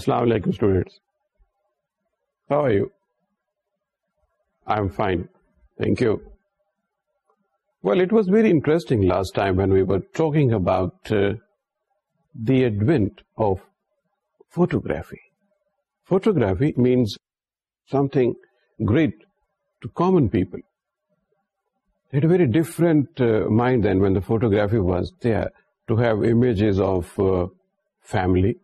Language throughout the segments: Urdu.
Assalamu alaikum students, how are you? I am fine, thank you. Well, it was very interesting last time when we were talking about uh, the advent of photography. Photography means something great to common people. They had a very different uh, mind than when the photography was there, to have images of uh, family,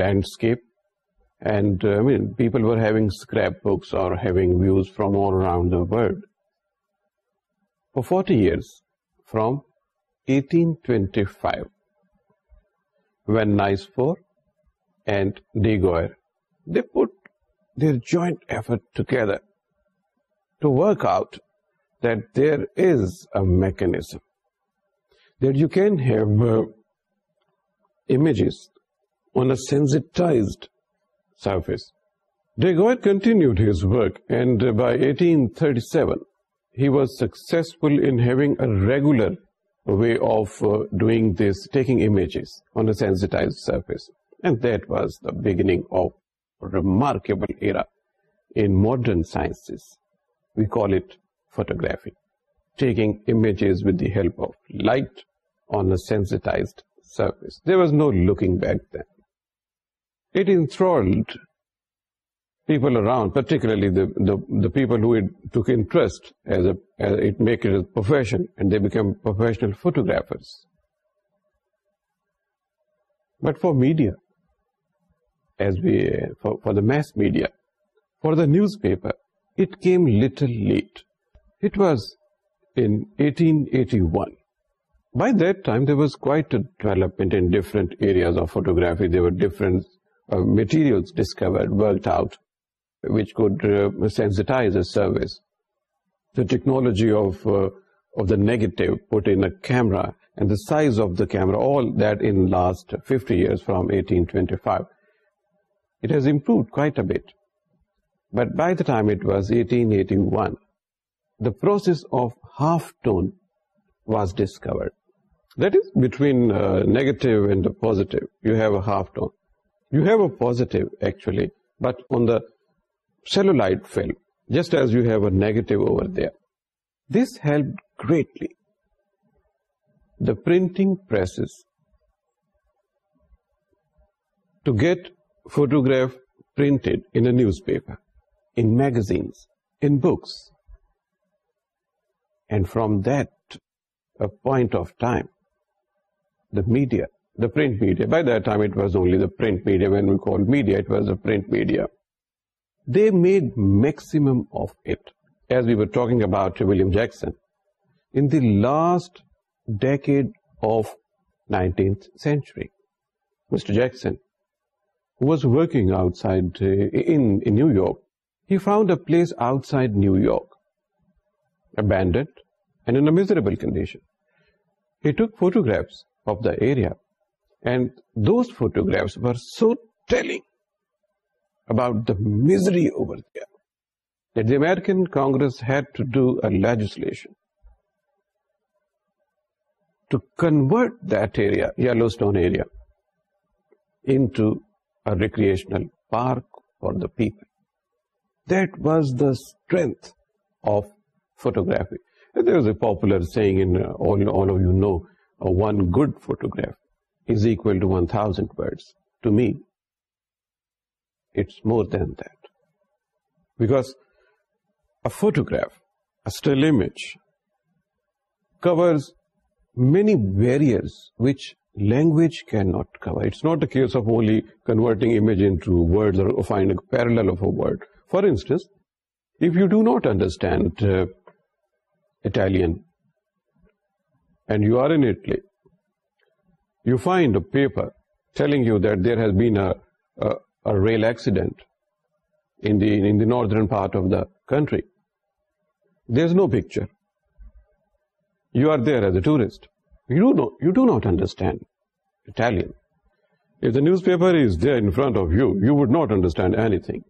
landscape and peopled the world four forty year from the when nice four and the goer they point effort together to work out that does a mechanism that you can have images on a sensitized surface. De Goyd continued his work, and by 1837, he was successful in having a regular way of uh, doing this, taking images on a sensitized surface. And that was the beginning of a remarkable era in modern sciences. We call it photography, taking images with the help of light on a sensitized surface. There was no looking back then. People around particularly the peoples make it in and they become professional photographer but for media for the mass media for the news paper it came little late it was in the development of photography meteorology of Daguerre's and positive you have tone You have a positive actually, but on the celluloid film, just as you have a negative over there. This helped greatly. The printing presses to get photograph printed in a newspaper, in magazines, in books. And from that a point of time, the media Jackson's New York put side New Yorked condition and the fuss about the misery over American کا legislation to convert the area yellow stone recreational park for the people does the strength of photography popular seeing no one good photograph thousand words to matters more than because a photographer me barrier which language can not cover it's not a case of only converting or find parallel word for instance you do not understand at all and you are entirely you find a paper telling you that there has been a rail accident in the northern part of the country. There's no picture. You are there as a tourist. You do not understand Italian. If the newspaper is there in front of you, you would not understand anything.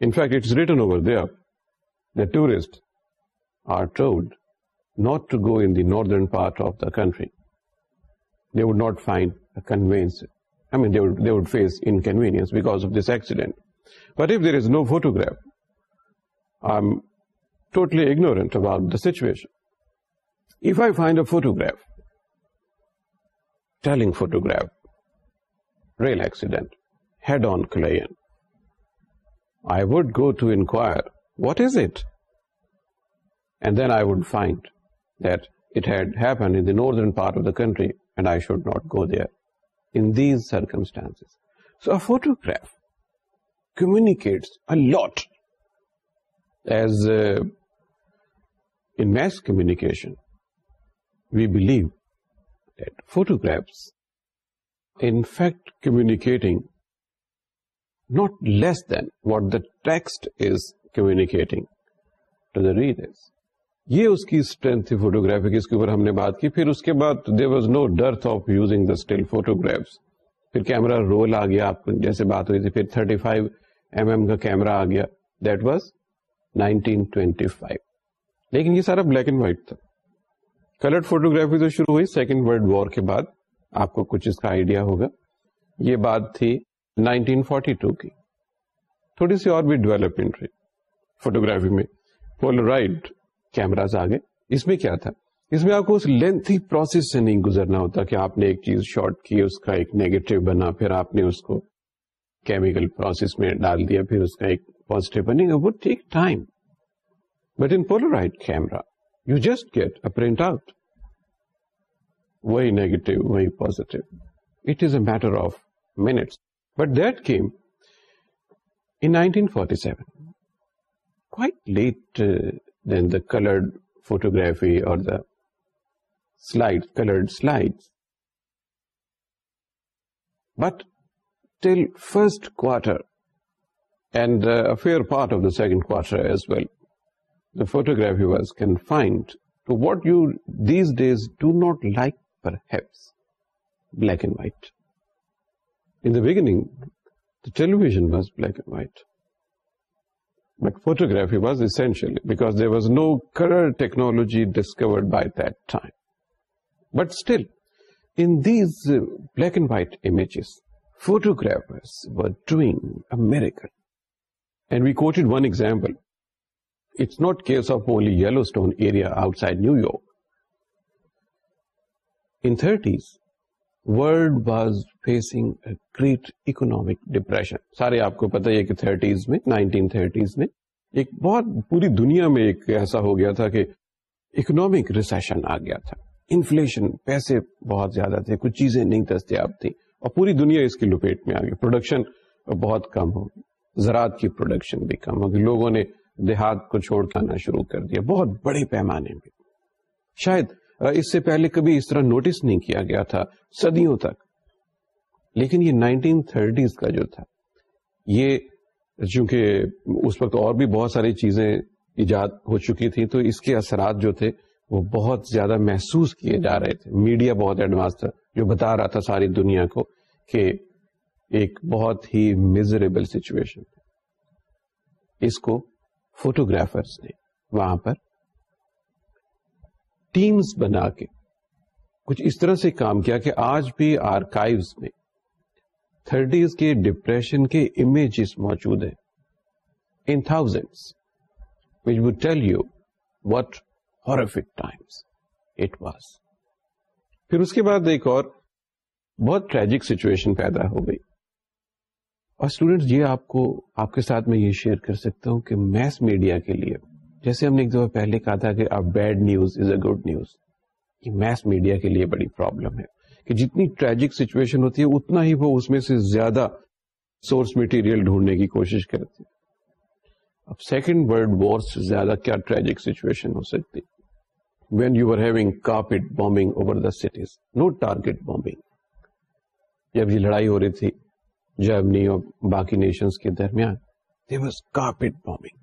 In fact, it's written over there that tourists are told not to go in the northern part of the country they would not find a conveyance. I mean, they would face inconvenience because of this accident. But if there is no photograph, I'm totally ignorant about the situation. If I find a photograph, telling photograph, rail accident, head-on collision, I would go to inquire, what is it? And then I would find that it had happened in the northern part of the country and I should not go there in these circumstances. So a photograph communicates a lot as uh, in mass communication. We believe that photographs in fact communicating not less than what the text is communicating to the readers. یہ اس کی اسٹرینتھ تھی فوٹوگرافی کی اس کے اوپر ہم نے بات کی پھر اس کے بعد دیر واز نو ڈر فوٹوگرافس جیسے بات ہوئی تھی پھر 35 فائیو ایم ایم کا کیمرا آ گیا دیٹ واز لیکن یہ سارا بلیک اینڈ وائٹ تھا کلرڈ فوٹوگرافی تو شروع ہوئی سیکنڈ ولڈ وار کے بعد آپ کو کچھ اس کا آئیڈیا ہوگا یہ بات تھی نائنٹین فورٹی ٹو کی تھوڑی سی اور بھی ڈیولپمنٹ فوٹو گرافی میں پولرائڈ کیمراز آ گئے اس میں کیا تھا اس میں آپ کو اس لینتھی پروسیس سے نہیں گزرنا ہوتا کہ آپ نے ایک چیز شارٹ کی اس کا ایک نیگیٹو بنا پھر آپ نے اس کو کیمیکل پروسیس میں ڈال دیا پھر اس کا ایک positive but in polaroid camera you just get a print out وہی نیگیٹو وہی positive it is a matter of minutes but that came in nineteen forty seven late photography اور the slide coloured slide but faster and the fair part of the second کو photography was can find what you these days do not like black and white in been was black and white But photography was essential because there was no color technology discovered by that time. But still, in these uh, black and white images, photographers were doing a miracle. And we quoted one example. It's not case of only Yellowstone area outside New York. In 30s, world was facing great economic depression سارے آپ کو پتا دنیا میں ایک ایسا ہو گیا تھا کہ اکنامک ریسیشن آ گیا تھا انفلشن پیسے بہت زیادہ تھے کچھ چیزیں نہیں دستیاب تھیں اور پوری دنیا اس کی لپیٹ میں آ گئی پروڈکشن بہت کم ہو زراعت کی پروڈکشن بھی کم ہوگی لوگوں نے دیہات کو چھوڑ آنا شروع کر دیا بہت بڑے پیمانے میں شاید اس سے پہلے کبھی اس طرح نوٹس نہیں کیا گیا تھا صدیوں تک لیکن یہ نائنٹین تھرٹیز کا جو تھا یہ چونکہ اس وقت اور بھی بہت ساری چیزیں ایجاد ہو چکی تھی تو اس کے اثرات جو تھے وہ بہت زیادہ محسوس کیے جا رہے تھے میڈیا بہت ایڈوانس تھا جو بتا رہا تھا ساری دنیا کو کہ ایک بہت ہی میزریبل سچویشن اس کو فوٹوگرافرس نے وہاں پر ٹیمز بنا کے کچھ اس طرح سے کام کیا کہ آج بھی آرکائیوز میں تھرٹیز کے ڈپریشن کے امیجز موجود ہیں in which would tell you what times it پھر اس کے بعد ایک اور بہت ٹریجک سچویشن پیدا ہو گئی اور اسٹوڈینٹس یہ آپ کو آپ کے ساتھ میں یہ شیئر کر سکتا ہوں کہ میس میڈیا کے لیے جیسے ہم نے ایک دفعہ پہلے کہا تھا کہ bad news is a good news mass media کے لیے بڑی پرابلم ہے کہ جتنی ٹریجک سچویشن ہوتی ہے اتنا ہی وہ اس میں سے زیادہ سورس مٹیریل ڈھونڈنے کی کوشش کرتے ہیں اب سیکنڈ ورلڈ وار سے زیادہ کیا ٹریجک سچویشن ہو سکتی when you are having carpet bombing over the cities no target bombing جب یہ لڑائی ہو رہی تھی جرمنی اور باقی نیشنز کے درمیان this was carpet bombing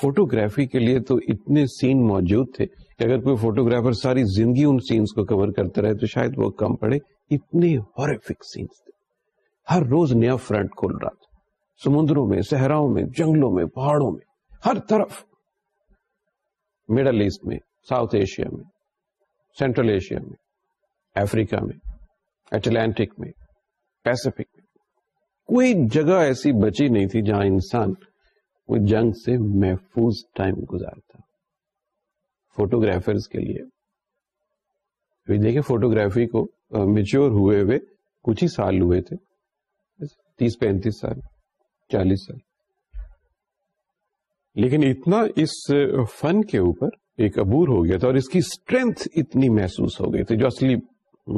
photography کے لیے تو اتنے سین موجود تھے کہ اگر کوئی فوٹوگرافر ساری زندگی ان کو کور کرتا رہے تو شاید وہ کم پڑے اتنے ہارفک تھے ہر روز نیا فرنٹ کھول رہا تھا سمندروں میں صحراؤں میں جنگلوں میں پہاڑوں میں ہر طرف مڈل ایسٹ میں ساؤتھ ایشیا میں سینٹرل ایشیا میں افریقہ میں اٹلانٹک میں پیسفک میں کوئی جگہ ایسی بچی نہیں تھی جہاں انسان وہ جنگ سے محفوظ ٹائم گزارتا فوٹوگرافرز کے لیے دیکھیں فوٹوگرافی کو میچور ہوئے ہوئے کچھ ہی سال ہوئے تھے تیس پینتیس سال چالیس سال لیکن اتنا اس فن کے اوپر ایک عبور ہو گیا تھا اور اس کی اسٹرینتھ اتنی محسوس ہو گئی تھی جو اصلی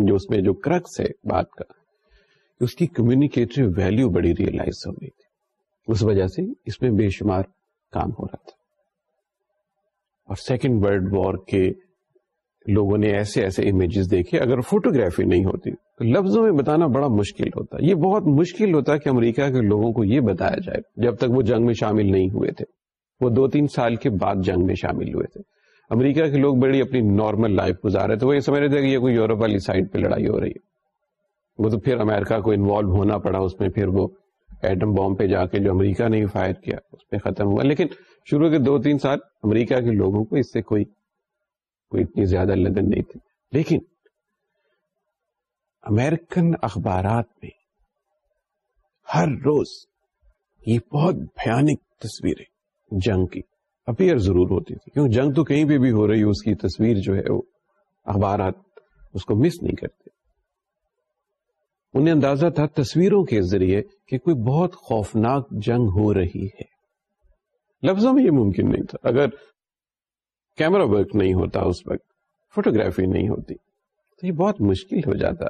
جو اس میں جو کرکس ہے بات کا اس کی کمیونکیٹو ویلو بڑی ریئلائز ہو گئی تھی اس وجہ سے اس میں بے شمار کام ہو رہا تھا اور سیکنڈ ورلڈ وار کے لوگوں نے ایسے ایسے امیجز دیکھے اگر فوٹوگرافی نہیں ہوتی تو لفظوں میں بتانا بڑا مشکل ہوتا یہ بہت مشکل ہوتا کہ امریکہ کے لوگوں کو یہ بتایا جائے جب تک وہ جنگ میں شامل نہیں ہوئے تھے وہ دو تین سال کے بعد جنگ میں شامل ہوئے تھے امریکہ کے لوگ بڑی اپنی نارمل لائف گزارے تھے وہ یہ سمجھ رہے تھے کہ یہ کوئی یورپ والی سائڈ پہ لڑائی ہو رہی ہے وہ تو پھر امریکہ کو انوالو ہونا پڑا اس میں پھر وہ ایٹم بام پہ جا کے جو امریکہ نے فائر کیا اس پہ ختم ہوا لیکن شروع کے دو تین سال امریکہ کے لوگوں کو اس سے کوئی کوئی اتنی زیادہ لگن نہیں تھی لیکن امریکن اخبارات میں ہر روز یہ بہت بھیانک تصویریں جنگ کی اپیئر ضرور ہوتی تھی کیونکہ جنگ تو کہیں پہ بھی ہو رہی ہے اس کی تصویر جو ہے وہ اخبارات اس کو مس نہیں کرتے انہیں اندازہ تھا تصویروں کے ذریعے کہ کوئی بہت خوفناک جنگ ہو رہی ہے لفظوں میں یہ ممکن نہیں تھا اگر کیمرہ ورک نہیں ہوتا اس وقت فوٹوگرافی نہیں ہوتی تو یہ بہت مشکل ہو جاتا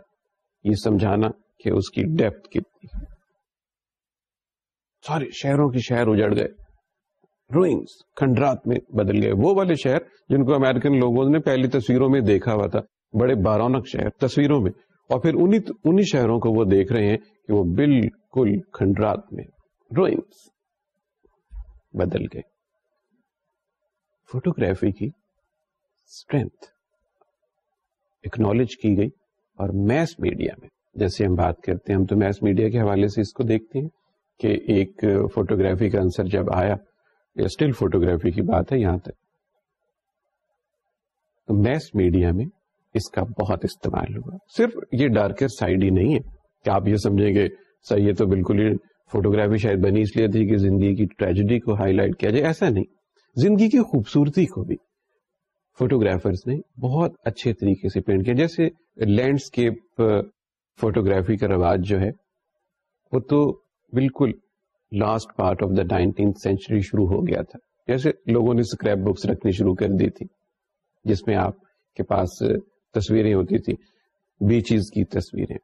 یہ سمجھانا کہ اس کی ڈیپتھ کتنی سارے شہروں کی شہر اجڑ گئے روئنگس کھنڈرات میں بدل گئے وہ والے شہر جن کو امیرکن لوگوں نے پہلی تصویروں میں دیکھا ہوا تھا بڑے بارونک شہر تصویروں میں اور پھر انہیں شہروں کو وہ دیکھ رہے ہیں کہ وہ بالکل کھنڈرات میں بدل گئے فوٹو گرافی اکنالج کی گئی اور میس میڈیا میں جیسے ہم بات کرتے ہیں ہم تو میس میڈیا کے حوالے سے اس کو دیکھتے ہیں کہ ایک فوٹو گرافی کا آنسر جب آیا یا اسٹل فوٹوگرافی کی بات ہے یہاں تک تو میس میڈیا میں اس کا بہت استعمال ہوا صرف یہ ڈارکر سائڈ ہی نہیں ہے کہ آپ یہ سمجھیں گے یہ تو بالکل ہی فوٹوگرافی شاید بنی اس لیے تھی کہ زندگی کی ٹریجڈی کو ہائی لائٹ کیا جائے ایسا نہیں زندگی کی خوبصورتی کو بھی فوٹوگرافرز نے بہت اچھے طریقے سے پینٹ کیا جیسے لینڈسکیپ فوٹوگرافی کا رواج جو ہے وہ تو بالکل last part of the century شروع ہو گیا تھا جیسے لوگوں نے اسکریپ بکس رکھنی شروع کر دی تھی جس میں آپ کے پاس تصویریں ہوتی تھی بیچیز کی تصویریں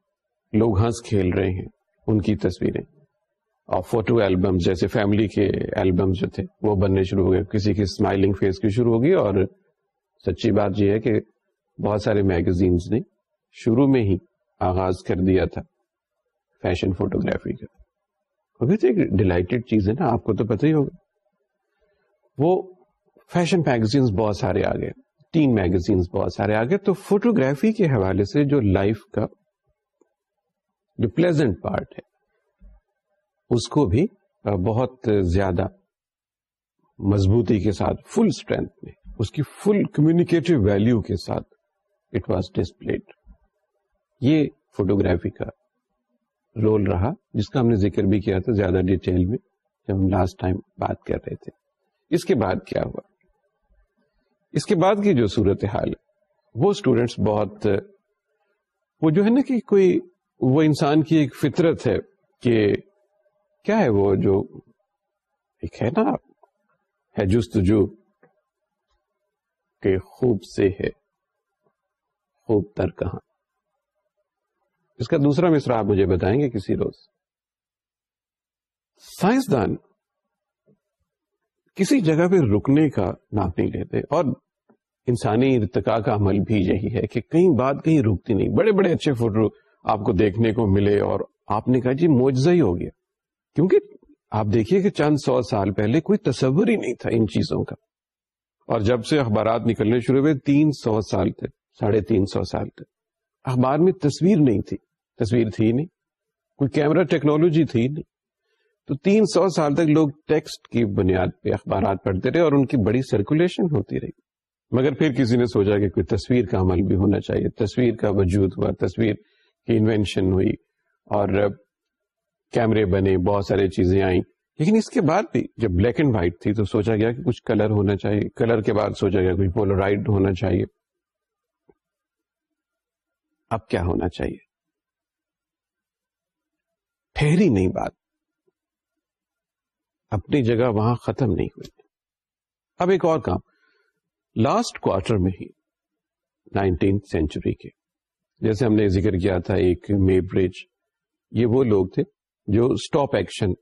لوگ ہنس کھیل رہے ہیں ان کی تصویریں اور فوٹو البم جیسے فیملی کے البم جو تھے وہ بننے شروع ہو گئے کسی کی اسمائلنگ فیس کی شروع ہوگی اور سچی بات یہ ہے کہ بہت سارے میگزینز نے شروع میں ہی آغاز کر دیا تھا فیشن فوٹو گرافی کا ڈیلائٹیڈ چیز ہے نا آپ کو تو پتہ ہی ہوگا وہ فیشن میگزینز بہت سارے آ گئے میگزین بہت سارے آگے تو فوٹو گرافی کے حوالے سے جو لائف کا جو پلیزنٹ پارٹ ہے اس کو بھی بہت زیادہ مضبوطی کے ساتھ فل فل اسٹرینتھ میں اس کی کمیونیکیٹو ویلو کے ساتھ اٹ واز ڈسپلیڈ یہ فوٹو گرافی کا رول رہا جس کا ہم نے ذکر بھی کیا تھا زیادہ ڈیٹیل میں جب ہم لاسٹ ٹائم بات کر رہے تھے اس کے بعد کیا ہوا اس کے بعد کی جو صورت حال ہے وہ اسٹوڈینٹس بہت وہ جو ہے نا کہ کوئی وہ انسان کی ایک فطرت ہے کہ کیا ہے وہ جو ایک ہے نا ہے کہ خوب سے ہے خوب تر کہاں اس کا دوسرا مصرا آپ مجھے بتائیں گے کسی روز سائنسدان کسی جگہ پہ رکنے کا نام نہیں لیتے اور انسانی ارتقا کا عمل بھی یہی ہے کہ کہیں بات کہیں رکتی نہیں بڑے بڑے اچھے فوٹو آپ کو دیکھنے کو ملے اور آپ نے کہا جی موجزہ ہی ہو گیا کیونکہ آپ دیکھیے کہ چند سو سال پہلے کوئی تصور ہی نہیں تھا ان چیزوں کا اور جب سے اخبارات نکلنے شروع ہوئے تین سو سال تک ساڑھے تین سو سال تک اخبار میں تصویر نہیں تھی تصویر تھی نہیں کوئی کیمرا ٹیکنالوجی تھی نہیں تو تین سو سال تک لوگ ٹیکسٹ کی بنیاد پہ اخبارات پڑھتے رہے اور ان کی بڑی سرکولیشن ہوتی رہی مگر پھر کسی نے سوچا کہ کوئی تصویر کا عمل بھی ہونا چاہیے تصویر کا وجود ہوا تصویر کی انوینشن ہوئی اور کیمرے بنے بہت ساری چیزیں آئیں لیکن اس کے بعد بھی جب بلیک اینڈ وائٹ تھی تو سوچا گیا کہ کچھ کلر ہونا چاہیے کلر کے بعد سوچا گیا کچھ پولرائڈ ہونا چاہیے اب کیا ہونا چاہیے ٹھہری نہیں بات اپنی جگہ وہاں ختم نہیں ہوئی اب ایک اور کام لاسٹ کوارٹر میں ہی نائنٹین سینچری کے جیسے ہم نے ذکر کیا تھا ایک برج یہ وہ لوگ تھے جو اسٹاپ ایکشن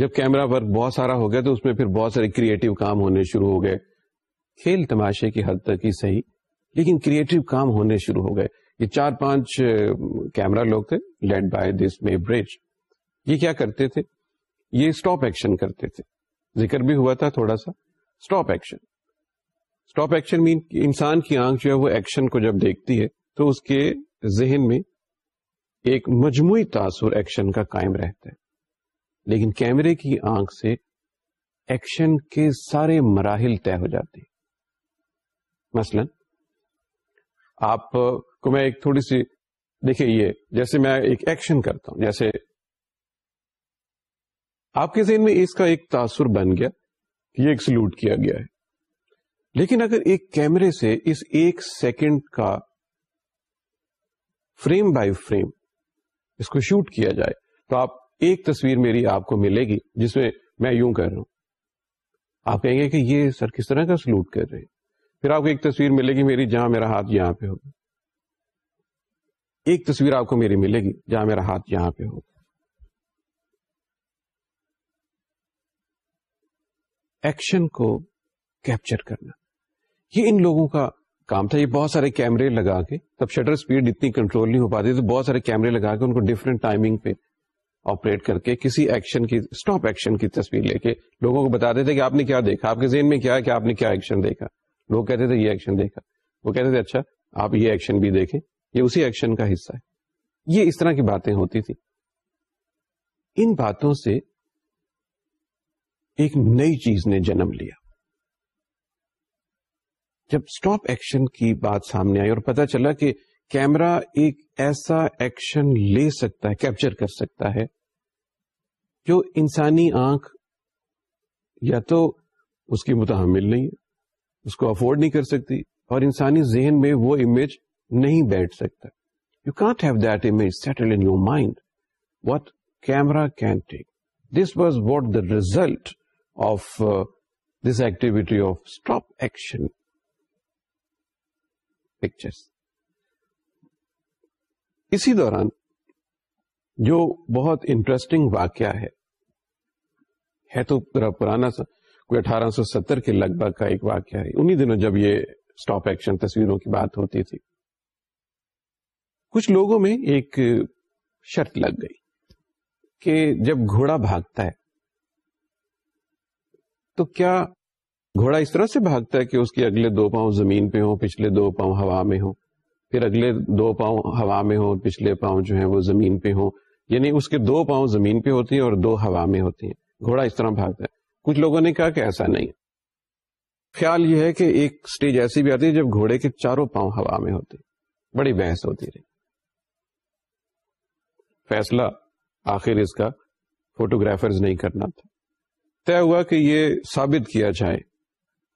جب کیمرا ورک بہت سارا ہو گیا تو اس میں پھر بہت سارے کریٹو کام ہونے شروع ہو گئے کھیل تماشے کی حد تک ہی صحیح لیکن کریٹو کام ہونے شروع ہو گئے یہ چار پانچ کیمرا لوگ تھے led by this Muybridge یہ کیا کرتے تھے یہ اسٹاپ ایکشن کرتے تھے ذکر بھی ہوا تھا تھوڑا سا اسٹاپ ایکشن اسٹاپ ایکشن مین انسان کی آنکھ جو ہے وہ ایکشن کو جب دیکھتی ہے تو اس کے ذہن میں ایک مجموعی تاثر ایکشن کا قائم رہتا ہے لیکن کیمرے کی آنکھ سے ایکشن کے سارے مراحل طے ہو جاتے ہیں مثلا آپ کو میں ایک تھوڑی سی دیکھیے یہ جیسے میں ایک ایکشن کرتا ہوں جیسے آپ کے ذہن میں اس کا ایک تاثر بن گیا کہ یہ ایک سلوٹ کیا گیا ہے لیکن اگر ایک کیمرے سے اس ایک سیکنڈ کا فریم بائی فریم اس کو شوٹ کیا جائے تو آپ ایک تصویر میری آپ کو ملے گی جس میں میں یوں کہہ رہا ہوں آپ کہیں گے کہ یہ سر کس طرح کا سلوٹ کر رہے ہیں پھر آپ کو ایک تصویر ملے گی میری جہاں میرا ہاتھ یہاں پہ ہوگا ایک تصویر آپ کو میری ملے گی جہاں میرا ہاتھ یہاں پہ ہوگا ایکشن کو کیپچر کرنا یہ ان لوگوں کا کام تھا یہ بہت سارے کیمرے لگا کے تب شٹر اسپیڈ اتنی کنٹرول نہیں ہو پاتی تو بہت سارے کیمرے لگا کے ان کو ڈفرینٹ ٹائمنگ پہ آپریٹ کر کے کسی ایکشن کی اسٹاپ ایکشن کی تصویر لے کے لوگوں کو بتاتے تھے کہ آپ نے کیا دیکھا آپ کے ذہن میں کیا ہے کہ آپ نے کیا ایکشن دیکھا لوگ کہتے تھے یہ ایکشن دیکھا وہ کہتے تھے اچھا آپ یہ ایکشن بھی دیکھیں یہ اسی ایکشن کا حصہ ہے یہ اس طرح کی باتیں ہوتی تھی ان باتوں سے ایک نئی چیز نے جنم لیا جب اسٹاپ ایکشن کی بات سامنے آئی اور پتا چلا کہ کیمرا ایک ایسا ایکشن لے سکتا ہے کیپچر کر سکتا ہے جو انسانی آنکھ یا تو اس کی متحمل نہیں ہے اس کو افورڈ نہیں کر سکتی اور انسانی ذہن میں وہ امیج نہیں بیٹھ سکتا you can't have that image settle in your mind what camera can take this was what the result of this activity of stop action pictures اسی دوران جو بہت انٹرسٹنگ واقعہ ہے ہے تو پرانا سا کوئی اٹھارہ سو ستر کے لگ بھگ کا ایک واقعہ ہے انہی دنوں جب یہ اسٹاپ ایکشن تصویروں کی بات ہوتی تھی کچھ لوگوں میں ایک شرط لگ گئی کہ جب گھوڑا بھاگتا ہے تو کیا گھوڑا اس طرح سے بھاگتا ہے کہ اس کے اگلے دو پاؤں زمین پہ ہوں پچھلے دو پاؤں ہوا میں ہوں پھر اگلے دو پاؤں ہوا میں ہوں پچھلے پاؤں جو ہیں وہ زمین پہ ہوں یعنی اس کے دو پاؤں زمین پہ ہوتی ہیں اور دو ہوا میں ہوتی ہیں گھوڑا اس طرح بھاگتا ہے کچھ لوگوں نے کہا کہ ایسا نہیں خیال یہ ہے کہ ایک سٹیج ایسی بھی آتی ہے جب گھوڑے کے چاروں پاؤں ہوا میں ہیں بڑی بحث ہوتی رہی فیصلہ آخر اس کا فوٹوگرافرز نہیں کرنا تھا طے ہوا کہ یہ ثابت کیا جائے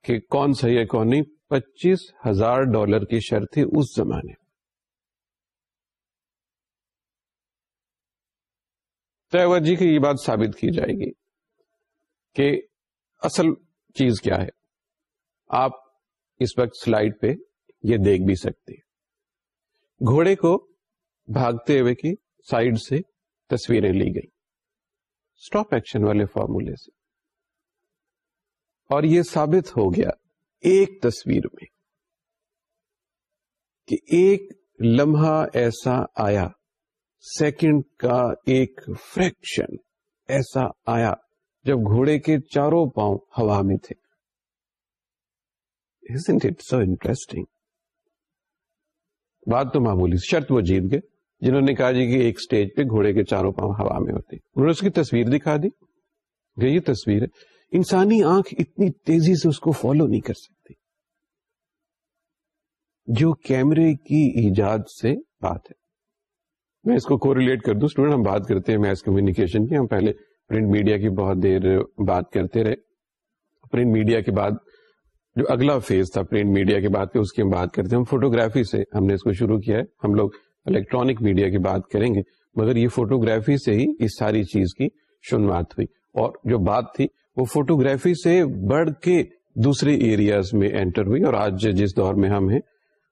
کہ کون صحیح ہے کون نہیں پچیس ہزار ڈالر کی شرط تھی اس زمانے جی کی یہ بات ثابت کی جائے گی کہ اصل چیز کیا ہے آپ اس وقت سلائڈ پہ یہ دیکھ بھی سکتے گھوڑے کو بھاگتے ہوئے کی سائڈ سے تصویریں لی گئی اسٹاپ ایکشن والے فارمولے سے اور یہ ثابت ہو گیا ایک تصویر میں کہ ایک لمحہ ایسا آیا سیکنڈ کا ایک فریکشن ایسا آیا جب گھوڑے کے چاروں پاؤں ہوا میں تھے isn't it so interesting بات تو معمولی شرط وہ جیت گئے جنہوں نے کہا جی کہ ایک سٹیج پہ گھوڑے کے چاروں پاؤں ہوا میں ہوتے انہوں نے اس کی تصویر دکھا دی یہ تصویر ہے انسانی آنکھ اتنی تیزی سے اس کو فالو نہیں کر سکتی جو کیمرے کی ایجاد سے بات ہے میں اس کو ریلیٹ کر دوں اسٹوڈنٹ ہم بات کرتے ہیں میس کمیونیکیشن کی کی ہم پہلے پرنٹ پرنٹ میڈیا میڈیا بہت دیر بات کرتے رہے کے بعد جو اگلا فیز تھا پرنٹ میڈیا کے بعد اس کی ہم بات کرتے ہیں فوٹو گرافی سے ہم نے اس کو شروع کیا ہے ہم لوگ الیکٹرانک میڈیا کی بات کریں گے مگر یہ فوٹوگرافی سے ہی اس ساری چیز کی شنوات ہوئی اور جو بات تھی فوٹو گرافی سے بڑھ کے دوسرے ایریاز میں انٹر ہوئی اور آج جس دور میں ہم ہیں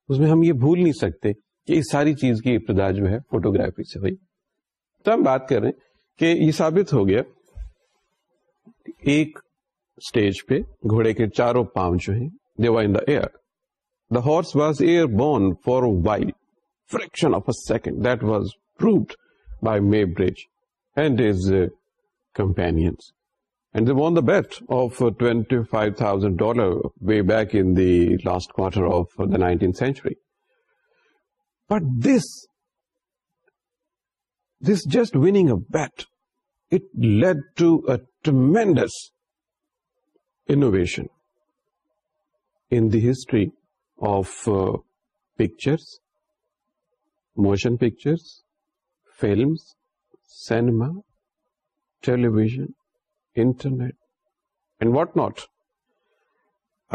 اس میں ہم یہ بھول نہیں سکتے کہ اس ساری چیز کی ابتدا جو ہے فوٹوگرافی سے ہوئی تو ہم بات کر رہے کہ یہ ثابت ہو گیا ایک اسٹیج پہ گھوڑے کے چاروں پاؤں جو ہیں دیوا in the horse was airborne for while fraction of a second that was proved by Muybridge and his companions And they won the bet of uh, $25,000 way back in the last quarter of the 19th century. But this just winning a bet, it led to a tremendous innovation in the history of uh, pictures, motion pictures, films, cinema, television, internet and what not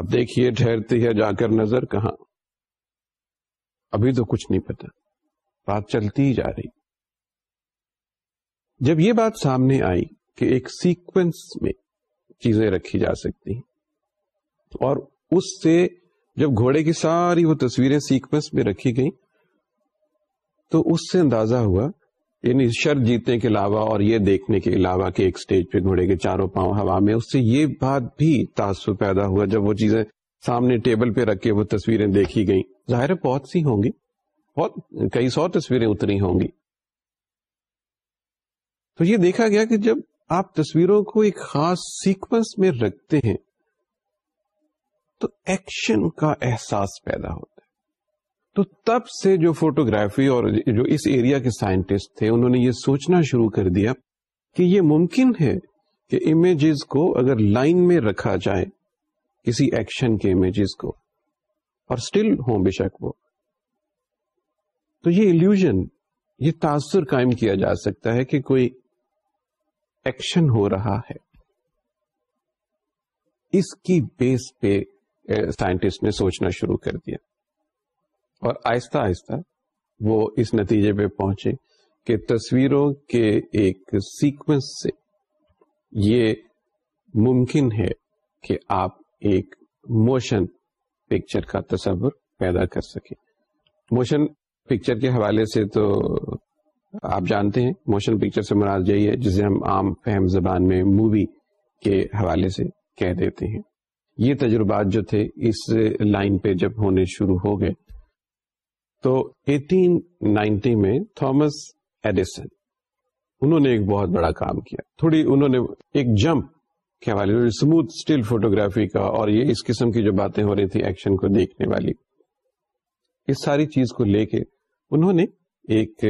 اب دیکھیے ٹھہرتی ہے جا کر نظر کہاں ابھی تو کچھ نہیں پتا بات چلتی جا رہی جب یہ بات سامنے آئی کہ ایک سیکوینس میں چیزیں رکھی جا سکتی اور اس سے جب گھوڑے کی ساری وہ تصویریں سیکوینس میں رکھی گئیں تو اس سے اندازہ ہوا یعنی شر جیتنے کے علاوہ اور یہ دیکھنے کے علاوہ کہ ایک سٹیج پہ گھوڑے کے چاروں پاؤں ہوا میں اس سے یہ بات بھی تاثر پیدا ہوا جب وہ چیزیں سامنے ٹیبل پہ رکھ کے وہ تصویریں دیکھی گئیں ظاہر بہت سی ہوں گی بہت کئی سو تصویریں اتری ہوں گی تو یہ دیکھا گیا کہ جب آپ تصویروں کو ایک خاص سیکوینس میں رکھتے ہیں تو ایکشن کا احساس پیدا ہوتا تو تب سے جو فوٹوگرافی اور جو اس ایریا کے سائنٹسٹ تھے انہوں نے یہ سوچنا شروع کر دیا کہ یہ ممکن ہے کہ امیجز کو اگر لائن میں رکھا جائے کسی ایکشن کے امیجز کو اور اسٹل ہوں بے شک وہ تو یہ الوژن یہ تاثر قائم کیا جا سکتا ہے کہ کوئی ایکشن ہو رہا ہے اس کی بیس پہ سائنٹسٹ eh, نے سوچنا شروع کر دیا اور آہستہ آہستہ وہ اس نتیجے پہ پہنچے کہ تصویروں کے ایک سیکوینس سے یہ ممکن ہے کہ آپ ایک موشن پکچر کا تصور پیدا کر سکے موشن پکچر کے حوالے سے تو آپ جانتے ہیں موشن پکچر سے مراد یہی ہے جسے ہم عام فہم زبان میں مووی کے حوالے سے کہہ دیتے ہیں یہ تجربات جو تھے اس لائن پہ جب ہونے شروع ہو گئے تو 1890 میں تھامس ایڈیسن انہوں نے ایک بہت بڑا کام کیا تھوڑی انہوں نے ایک جمپ کے حوالے اسموتھ اسٹل فوٹوگرافی کا اور یہ اس قسم کی جو باتیں ہو رہی تھی ایکشن کو دیکھنے والی اس ساری چیز کو لے کے انہوں نے ایک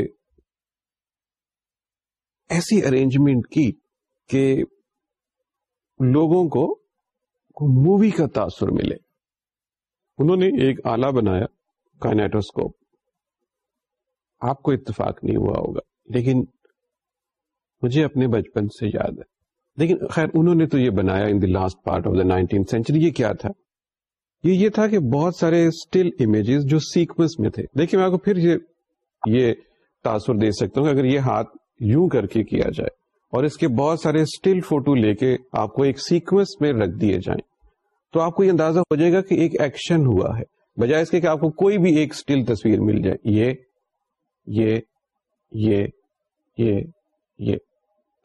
ایسی ارینجمنٹ کی کہ لوگوں کو مووی کا تاثر ملے انہوں نے ایک آلہ بنایا کائنیٹوسکوپ آپ کو اتفاق نہیں ہوا ہوگا لیکن مجھے اپنے بچپن سے یاد ہے لیکن خیر انہوں نے تو یہ بنایا in last part of the nineteen century یہ کیا تھا یہ یہ تھا کہ بہت سارے اسٹل امیجز جو سیکوینس میں میں تھے دیکھیں آپ کو پھر یہ یہ تاثر دے سکتا ہوں کہ اگر یہ ہاتھ یوں کر کے کیا جائے اور اس کے بہت سارے اسٹل فوٹو لے کے آپ کو ایک سیکوینس میں رکھ دیے جائیں تو آپ کو یہ اندازہ ہو جائے گا کہ ایک ایکشن ہوا ہے بجائے اس کے کہ آپ کو کوئی بھی ایک اسٹل تصویر مل جائے یہ یہ یہ یہ یہ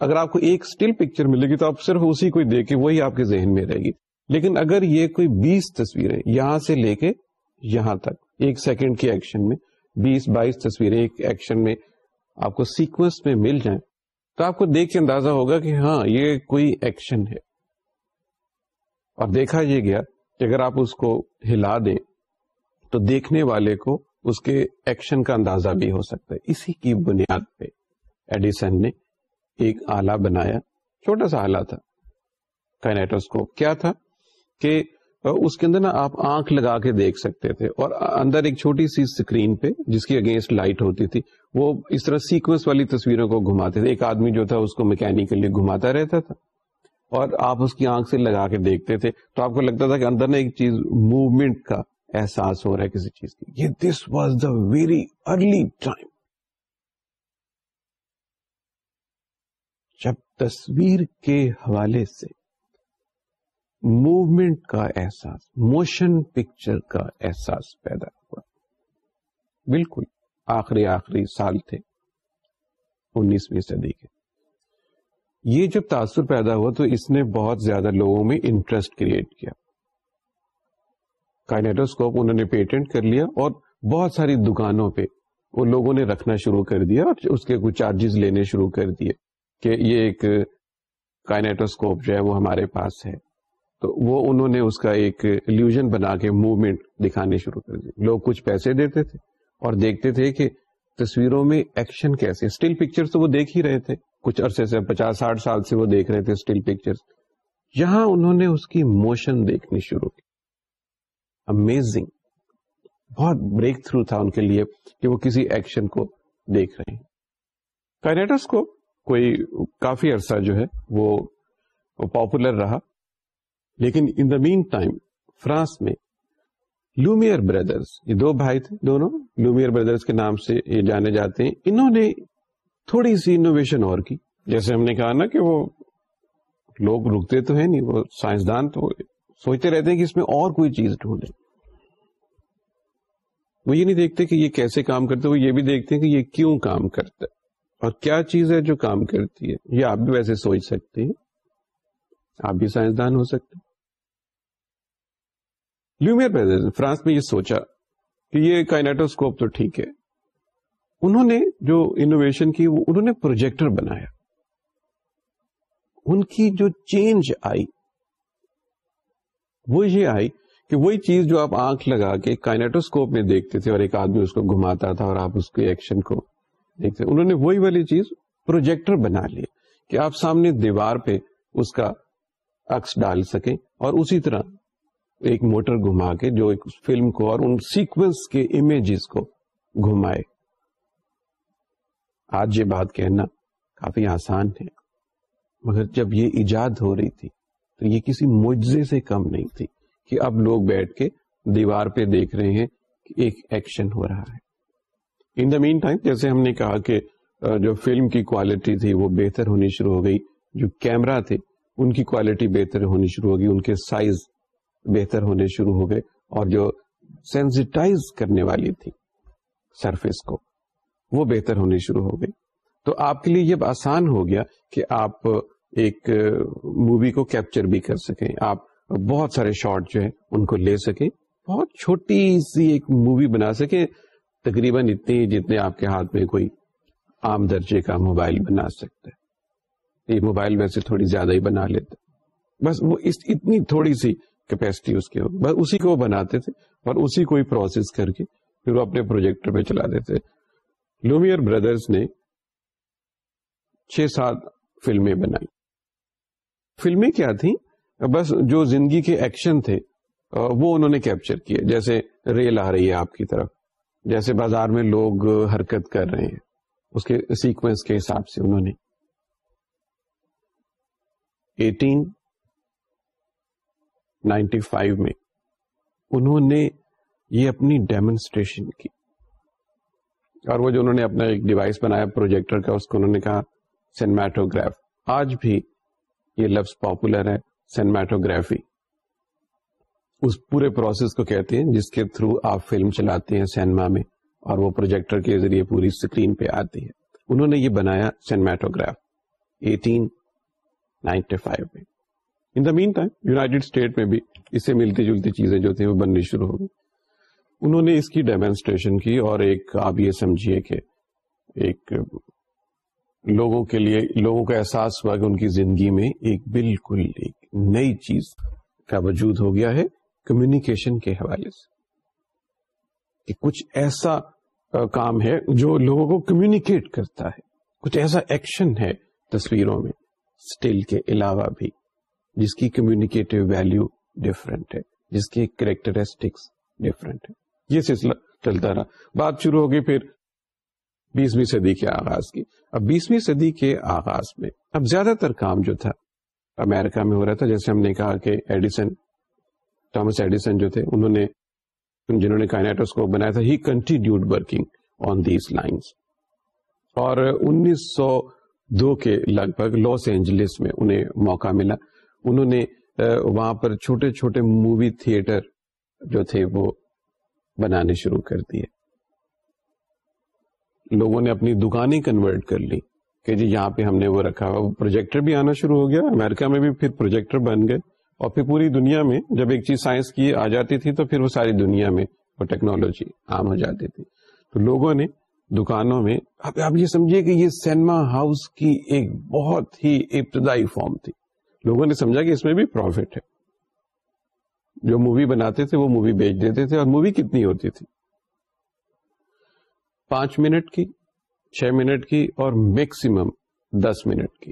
اگر آپ کو ایک اسٹل پکچر ملے گی تو آپ صرف اسی کو کے وہی آپ کے ذہن میں رہے گی لیکن اگر یہ کوئی بیس تصویریں یہاں سے لے کے یہاں تک ایک سیکنڈ کے ایکشن میں بیس بائیس تصویریں ایک ایکشن میں آپ کو سیکوینس میں مل جائیں تو آپ کو دیکھ کے اندازہ ہوگا کہ ہاں یہ کوئی ایکشن ہے اور دیکھا یہ گیا کہ اگر آپ اس کو ہلا دیں تو دیکھنے والے کو اس کے ایکشن کا اندازہ بھی ہو سکتا ہے اسی کی بنیاد پہ ایڈیسن نے ایک آلہ بنایا چھوٹا سا آلہ تھا کائنیٹوسکوپ کیا تھا کہ اس کے اندر نا آپ آنکھ لگا کے دیکھ سکتے تھے اور اندر ایک چھوٹی سی اسکرین پہ جس کی اگینسٹ لائٹ ہوتی تھی وہ اس طرح سیکوینس والی تصویروں کو گھماتے تھے ایک آدمی جو تھا اس کو میکینکلی گھماتا رہتا تھا اور آپ اس کی آنکھ سے لگا کے دیکھتے تھے تو آپ کو لگتا تھا کہ اندر نا ایک چیز موومنٹ کا احساس ہو رہا ہے کسی چیز کی یہ this was the very early time جب تصویر کے حوالے سے موومنٹ کا احساس موشن پکچر کا احساس پیدا ہوا بالکل آخری آخری سال تھے انیسویں صدی کے یہ جب تاثر پیدا ہوا تو اس نے بہت زیادہ لوگوں میں انٹرسٹ کریٹ کیا کائنیٹوسکوپ انہوں نے پیٹنٹ کر لیا اور بہت ساری دکانوں پہ وہ لوگوں نے رکھنا شروع کر دیا اور اس کے کچھ چارجز لینے شروع کر دیے کہ یہ ایک کائنیٹوسکوپ جو ہے وہ ہمارے پاس ہے تو وہ انہوں نے اس کا ایک لوجن بنا کے موومینٹ دکھانے شروع کر دی لوگ کچھ پیسے دیتے تھے اور دیکھتے تھے کہ تصویروں میں ایکشن کیسے اسٹل پکچر تو وہ دیکھ ہی رہے تھے کچھ عرصے سے پچاس ساٹھ سال سے وہ دیکھ رہے تھے اسٹل پکچر یہاں انہوں نے اس کی موشن دیکھنی شروع کی امیزنگ بہت بریک تھرو تھا ان کے لیے کہ وہ کسی ایکشن کو دیکھ رہے ہیں کائنیٹس کو کوئی کافی عرصہ جو ہے وہ پاپولر رہا لیکن in the mean time France میں لومیئر بردرس یہ دو بھائی تھے دونوں لومیئر بردرس کے نام سے یہ جانے جاتے ہیں انہوں نے تھوڑی سی انوویشن اور کی جیسے ہم نے کہا نا کہ وہ لوگ رکتے تو ہے نہیں وہ سائنسدان تو سوچتے رہتے ہیں کہ اس میں اور کوئی چیز ڈھونڈے وہ یہ نہیں دیکھتے کہ یہ کیسے کام کرتے وہ یہ بھی دیکھتے ہیں کہ یہ کیوں کام کرتا ہے اور کیا چیز ہے جو کام کرتی ہے یہ آپ بھی ویسے سوچ سکتے ہیں آپ بھی سائنسدان ہو سکتے فرانس میں یہ سوچا کہ یہ کائنیٹوسکوپ تو ٹھیک ہے انہوں نے جو انوویشن کی وہ انہوں نے پروجیکٹر بنایا ان کی جو چینج آئی وہ یہ آئی کہ وہی چیز جو آپ آنکھ لگا کے کائنیٹوسکوپ میں دیکھتے تھے اور ایک آدمی اس کو گھماتا تھا اور آپ اس کے ایکشن کو دیکھتے انہوں نے وہی والی چیز پروجیکٹر بنا لی کہ آپ سامنے دیوار پہ اس کا عکس ڈال سکیں اور اسی طرح ایک موٹر گھما کے جو ایک فلم کو اور ان سیکوینس کے امیجز کو گھمائے آج یہ بات کہنا کافی آسان ہے مگر جب یہ ایجاد ہو رہی تھی تو یہ کسی مجزے سے کم نہیں تھی کہ اب لوگ بیٹھ کے دیوار پہ دیکھ رہے ہیں کہ ایک ایکشن ہو رہا ہے ان دا مین ٹائم جیسے ہم نے کہا کہ جو فلم کی کوالٹی تھی وہ بہتر ہونی شروع ہو گئی جو کیمرا تھے ان کی کوالٹی بہتر ہونی شروع ہو گئی ان کے سائز بہتر ہونے شروع ہو گئے اور جو سینسٹائز کرنے والی تھی سرفیس کو وہ بہتر ہونی شروع ہو گئی تو آپ کے لیے یہ آسان ہو گیا کہ آپ ایک مووی کو کیپچر بھی کر سکیں آپ بہت سارے شارٹ جو ہے ان کو لے سکیں بہت چھوٹی سی ایک مووی بنا سکیں تقریباً اتنے جتنے آپ کے ہاتھ میں کوئی عام درجے کا موبائل بنا سکتا ہے یہ موبائل میں سے تھوڑی زیادہ ہی بنا لیتا بس وہ اس اتنی تھوڑی سی کیپیسٹی اس کی وہ بناتے تھے اور اسی کو ہی پروسیس کر کے پھر وہ اپنے پروجیکٹر میں چلا دیتے لومیئر بردرز نے چھ سات فلمیں بنائی فلمیں کیا تھیں بس جو زندگی کے ایکشن تھے وہ انہوں نے کیپچر کیا جیسے ریل آ رہی ہے آپ کی طرف جیسے بازار میں لوگ حرکت کر رہے ہیں اس کے سیکوینس کے حساب سے انہوں نے ایٹین نائنٹی فائیو میں انہوں نے یہ اپنی ڈیمونسٹریشن کی اور وہ جو انہوں نے اپنا ایک ڈیوائس بنایا پروجیکٹر کا اس کو انہوں نے کہا سینمیٹوگراف آج بھی یہ لفظ پاپولر ہے سینمیٹوگرافی اس پورے پروسیس کو کہتے ہیں جس کے تھرو آپ فلم چلاتے ہیں سینما میں اور وہ پروجیکٹر کے ذریعے پوری سکرین پہ آتی ہے انہوں نے یہ بنایا سینمیٹوگراف ایٹین نائنٹی میں in the mean time United State میں بھی اس سے ملتی جلتی چیزیں جو تھی وہ بننی شروع ہو گئی انہوں نے اس کی ڈیمونسٹریشن کی اور ایک آپ یہ سمجھیے کہ ایک لوگوں کے لیے لوگوں کا احساس ہوا کہ ان کی زندگی میں ایک بالکل ایک نئی چیز کا وجود ہو گیا ہے کمیونیکیشن کے حوالے سے کہ کچھ ایسا کام ہے جو لوگوں کو کمیونیکیٹ کرتا ہے کچھ ایسا ایکشن ہے تصویروں میں اسٹل کے علاوہ بھی جس کی کمیونیکیٹو ویلیو ڈفرینٹ ہے جس کی کریکٹرسٹکس ڈفرینٹ ہے یہ سلسلہ چلتا رہا بات شروع ہوگی پھر بیسویں صدی کے آغاز کی اب بیسویں صدی کے آغاز میں اب زیادہ تر کام جو تھا امیرکا میں ہو رہا تھا جیسے ہم نے کہا کہ ایڈیسن ٹامس ایڈیسن جو تھے انہوں نے جنہوں نے کا کو بنایا تھا he continued working on these lines اور انیس سو دو کے لگ بھگ لاس اینجلس میں انہیں موقع ملا انہوں نے وہاں پر چھوٹے چھوٹے مووی تھیٹر جو تھے وہ بنانے شروع کر دیے لوگوں نے اپنی دکانیں کنورٹ کر لی کہ جی یہاں پہ ہم نے وہ رکھا وہ پروجیکٹر بھی آنا شروع ہو گیا امیرکا میں بھی پھر پروجیکٹر بن گئے اور پھر پوری دنیا میں جب ایک چیز سائنس کی آ جاتی تھی تو پھر وہ ساری دنیا میں وہ ٹیکنالوجی عام ہو جاتی تھی تو لوگوں نے دکانوں میں اب آپ یہ سمجھیے کہ یہ سینما ہاؤس کی ایک بہت ہی ابتدائی فارم تھی لوگوں نے سمجھا کہ اس میں بھی پروفٹ ہے جو مووی بناتے تھے وہ مووی بیچ دیتے تھے اور مووی کتنی ہوتی تھی پانچ منٹ کی چھ منٹ کی اور میکسیمم دس منٹ کی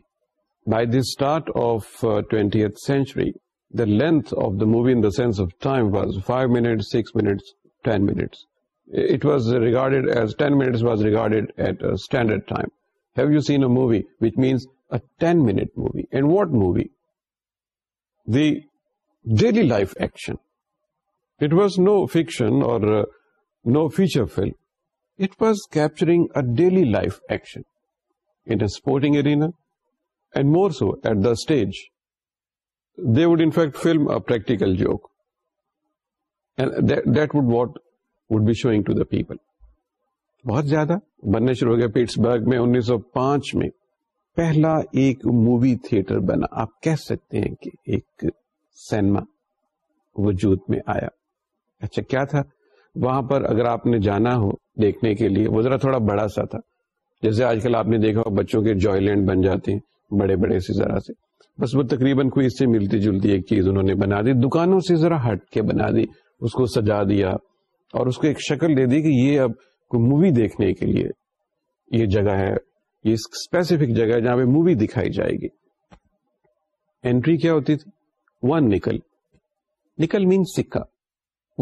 by the start of twenty century the length of the movie in the sense of time was five minute six minute was regarded as ten was regarded at standard time have you seen a movie which means a ten minute movie and what movie the daily life action it was no fiction or no feature film daily life action and more so at the stage they that, joke with what would be showing to the people بہت زیادہ بننے شروع ہو گیا پیٹس برگ میں انیس سو پانچ میں پہلا ایک مووی تھیٹر بنا آپ کہہ سکتے ہیں کہ ایک سینما وجود میں آیا اچھا کیا تھا وہاں پر اگر آپ نے جانا ہو دیکھنے کے لیے وہ ذرا تھوڑا بڑا سا تھا جیسے آج کل آپ نے دیکھا بچوں کے جوائے لینڈ بن جاتے ہیں بڑے بڑے سے ذرا سے بس وہ تقریباً کوئی اس سے ملتی جلتی ایک چیز انہوں نے بنا دی دکانوں سے ذرا ہٹ کے بنا دی اس کو سجا دیا اور اس کو ایک شکل دے دی کہ یہ اب کوئی مووی دیکھنے کے لیے یہ جگہ ہے یہ اسپیسیفک جگہ ہے جہاں پہ مووی دکھائی جائے گی اینٹری کیا ہوتی تھی ون نکل نکل مینس سکہ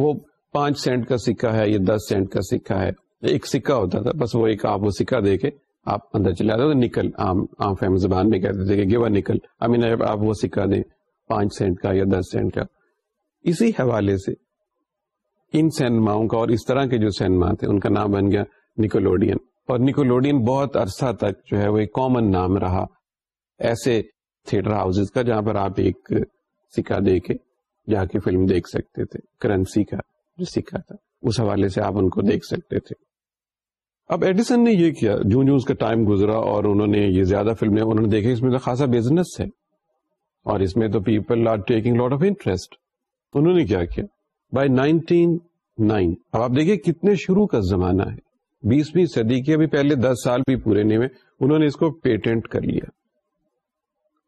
وہ پانچ سینٹ کا سکہ ہے یا دس سینٹ کا سکہ ہے ایک سکہ ہوتا تھا بس وہ ایک آپ وہ سکہ دے کے آپ اندر چلے جاتے تھے نکل عام فہم زبان میں کہتے تھے کہ گیوا نکل امین آپ وہ سکہ دیں پانچ سینٹ کا یا دس سینٹ کا اسی حوالے سے ان سینماؤں کا اور اس طرح کے جو سینما تھے ان کا نام بن گیا نکولوڈین اور نکولوڈین بہت عرصہ تک جو ہے وہ ایک کامن نام رہا ایسے تھیٹر ہاؤس کا جہاں پر آپ ایک سکہ دے کے جا کے فلم دیکھ سکتے تھے کرنسی کا جو سکہ تھا اس حوالے سے آپ ان کو دیکھ سکتے تھے اب ایڈیسن نے یہ کیا جو ٹائم گزرا اور انہوں نے یہ زیادہ فلمیں دیکھا اس میں تو خاصا بزنس ہے اور اس میں تو people are taking lot of interest انہوں نے کیا کیا بائی نائنٹین نائن اب آپ دیکھیے کتنے شروع کا زمانہ ہے بیسویں صدی کے ابھی پہلے دس سال بھی پورے نہیں ہوئے انہوں نے اس کو پیٹنٹ کر لیا